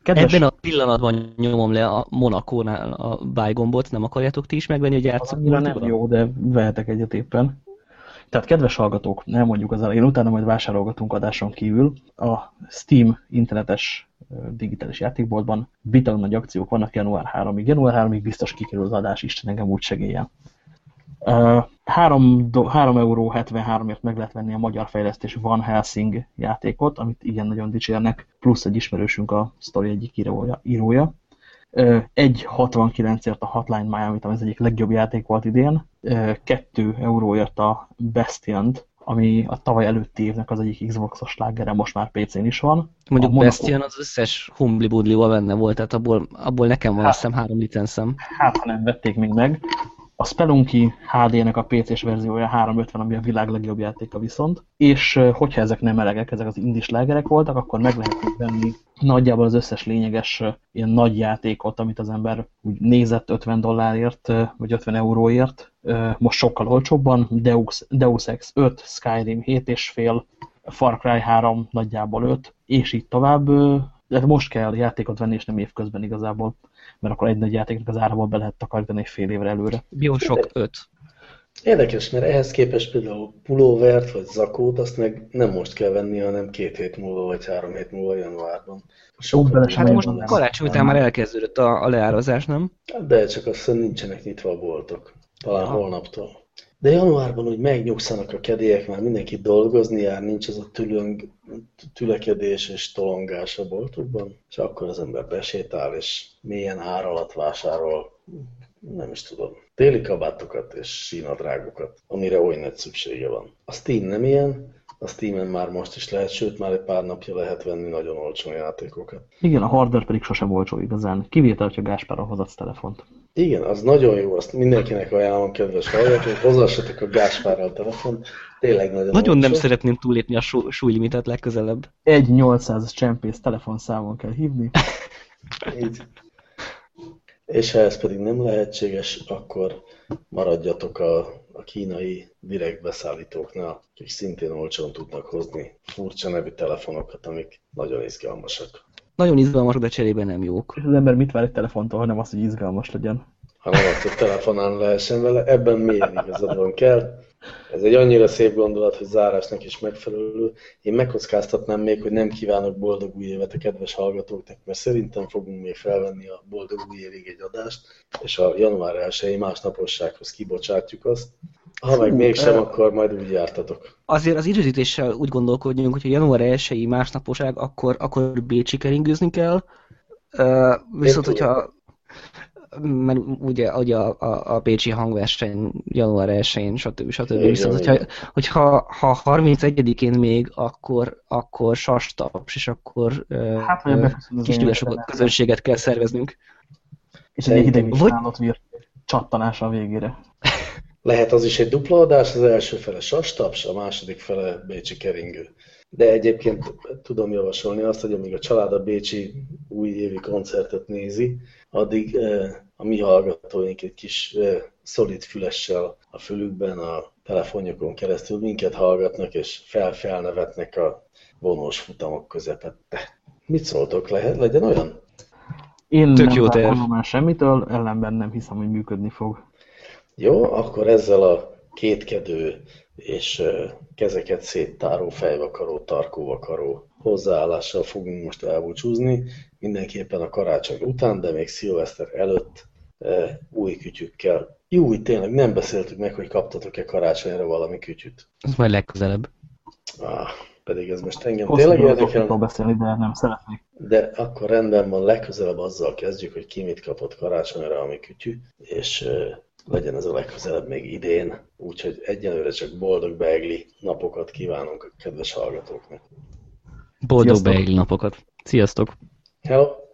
Kedves... Ebben a pillanatban nyomom le a Monaco-nál a buy gombot, nem akarjátok ti is megvenni, hogy játszok? nem jó, de vehetek egyet éppen. Tehát kedves hallgatók, nem mondjuk az elején, utána majd vásárolgatunk adáson kívül. A Steam internetes digitális játékboltban vital nagy akciók vannak január 3-ig. Január 3-ig biztos kikerül az adás, Isten engem úgy segélyen. 3, 3 euró 73-ért meg lehet venni a magyar fejlesztésű Van Helsing játékot, amit igen nagyon dicsérnek, plusz egy ismerősünk a sztori egyik írója. írója. 1,69ért a Hotline Miami, ami az egyik legjobb játék volt idén, 2 euróért a Bastion, ami a tavaly előtti évnek az egyik Xbox-os slágere, most már PC-n is van. Mondjuk a Bastion az összes humbli budlival benne volt, tehát abból, abból nekem van hát, hiszem három licenszem. Hát, ha nem vették még meg. A Spelunky HD-nek a PC-s verziója 350, ami a világ legjobb játéka viszont, és hogyha ezek nem elegek, ezek az indis lágerek voltak, akkor meg lehet venni nagyjából az összes lényeges ilyen nagy játékot, amit az ember úgy nézett 50 dollárért, vagy 50 euróért, most sokkal olcsóbban, Deus, Deus Ex 5, Skyrim 7,5, Far Cry 3 nagyjából 5, és így tovább. De most kell játékot venni, és nem évközben igazából mert akkor egy nagy játéknak az árából be lehet takarítani egy fél évre előre. Bioshock 5. Érdekes, mert ehhez képest például pulóvert vagy zakót azt meg nem most kell venni, hanem két hét múlva vagy három hét múlva januárban. Sokkal hát most karácsony után már elkezdődött a, a leározás, nem? De csak azt nincsenek nyitva a boltok. Talán ha. holnaptól. De januárban úgy megnyugszanak a kedélyek, már mindenki dolgozni jár, nincs az a tülöng, tülekedés és tolongás a boltokban, és akkor az ember besétál, és milyen ár alatt vásárol, nem is tudom, téli kabátokat és sínadrágokat, amire oly nagy szüksége van. A Steam nem ilyen, a Steam-en már most is lehet, sőt már egy pár napja lehet venni nagyon olcsó játékokat. Igen, a hardware pedig sosem olcsó igazán. Kivétel, hogyha Gáspárral hozatsz telefont. Igen, az nagyon jó, azt mindenkinek ajánlom, kedves hallgatók, hozassatok a Gáspárral telefon, tényleg nagyon Nagyon olcsó. nem szeretném túlépni a súlylimitet legközelebb. Egy 800 csempész telefonszámon kell hívni. Így. És ha ez pedig nem lehetséges, akkor maradjatok a, a kínai direktbeszállítóknál, akik szintén olcsón tudnak hozni furcsa nevű telefonokat, amik nagyon izgalmasak. Nagyon izgalmas, de cserébe nem jók. És az ember mit vár egy telefontól, hanem az, hogy izgalmas legyen? Hanem azt, hogy telefonálni lehessen vele, ebben milyen igazadon kell. Ez egy annyira szép gondolat, hogy zárásnak is megfelelő. Én megkockáztatnám még, hogy nem kívánok boldog új évet a kedves hallgatóknak, mert szerintem fogunk még felvenni a boldog új évig egy adást, és a január 1 másnapossághoz kibocsátjuk azt. Ha meg mégsem, akkor majd úgy jártatok. Azért az időzítéssel úgy gondolkodjunk, hogy a január 1 másnaposág, akkor, akkor Bécsi keringőzni kell. Uh, viszont, hogyha mert ugye, ugye a, a, a Pécsi hangverseny január 1-én, stb. stb. Igen, Viszont, hogyha, hogyha ha 31-én még, akkor, akkor sastaps, és akkor hát, uh, kis közönséget kell szerveznünk. És egy hideg Vagy... csattanás a végére. Lehet az is egy dupla adás, az első fele sastaps, a második fele Bécsi keringő. De egyébként tudom javasolni azt, hogy amíg a család a Bécsi újévi koncertet nézi, addig a mi hallgatóink egy kis szolid fülessel a fülükben, a telefonjukon keresztül minket hallgatnak, és fel-felnevetnek a vonós futamok közepette. Mit szóltok, lehet, legyen olyan? Én Tök nem jó már semmitől, ellenben nem hiszem, hogy működni fog. Jó, akkor ezzel a kétkedő és kezeket széttáró, fejvakaró, tarkóvakaró hozzáállással fogunk most elbúcsúzni. Mindenképpen a karácsony után, de még szilveszter előtt új kütyükkel. Jó, tényleg nem beszéltük meg, hogy kaptatok-e karácsonyra valami kütyüt. Ez majd legközelebb. Ah, pedig ez most engem Hosszú tényleg érdekel. beszélni, de nem szeretnék. De akkor rendben van, legközelebb azzal kezdjük, hogy ki mit kapott karácsonyra, ami kütyű, és legyen ez a legközelebb még idén, úgyhogy egyelőre csak boldog beegli napokat kívánunk a kedves hallgatóknak. Boldog beegli napokat. Sziasztok! Help.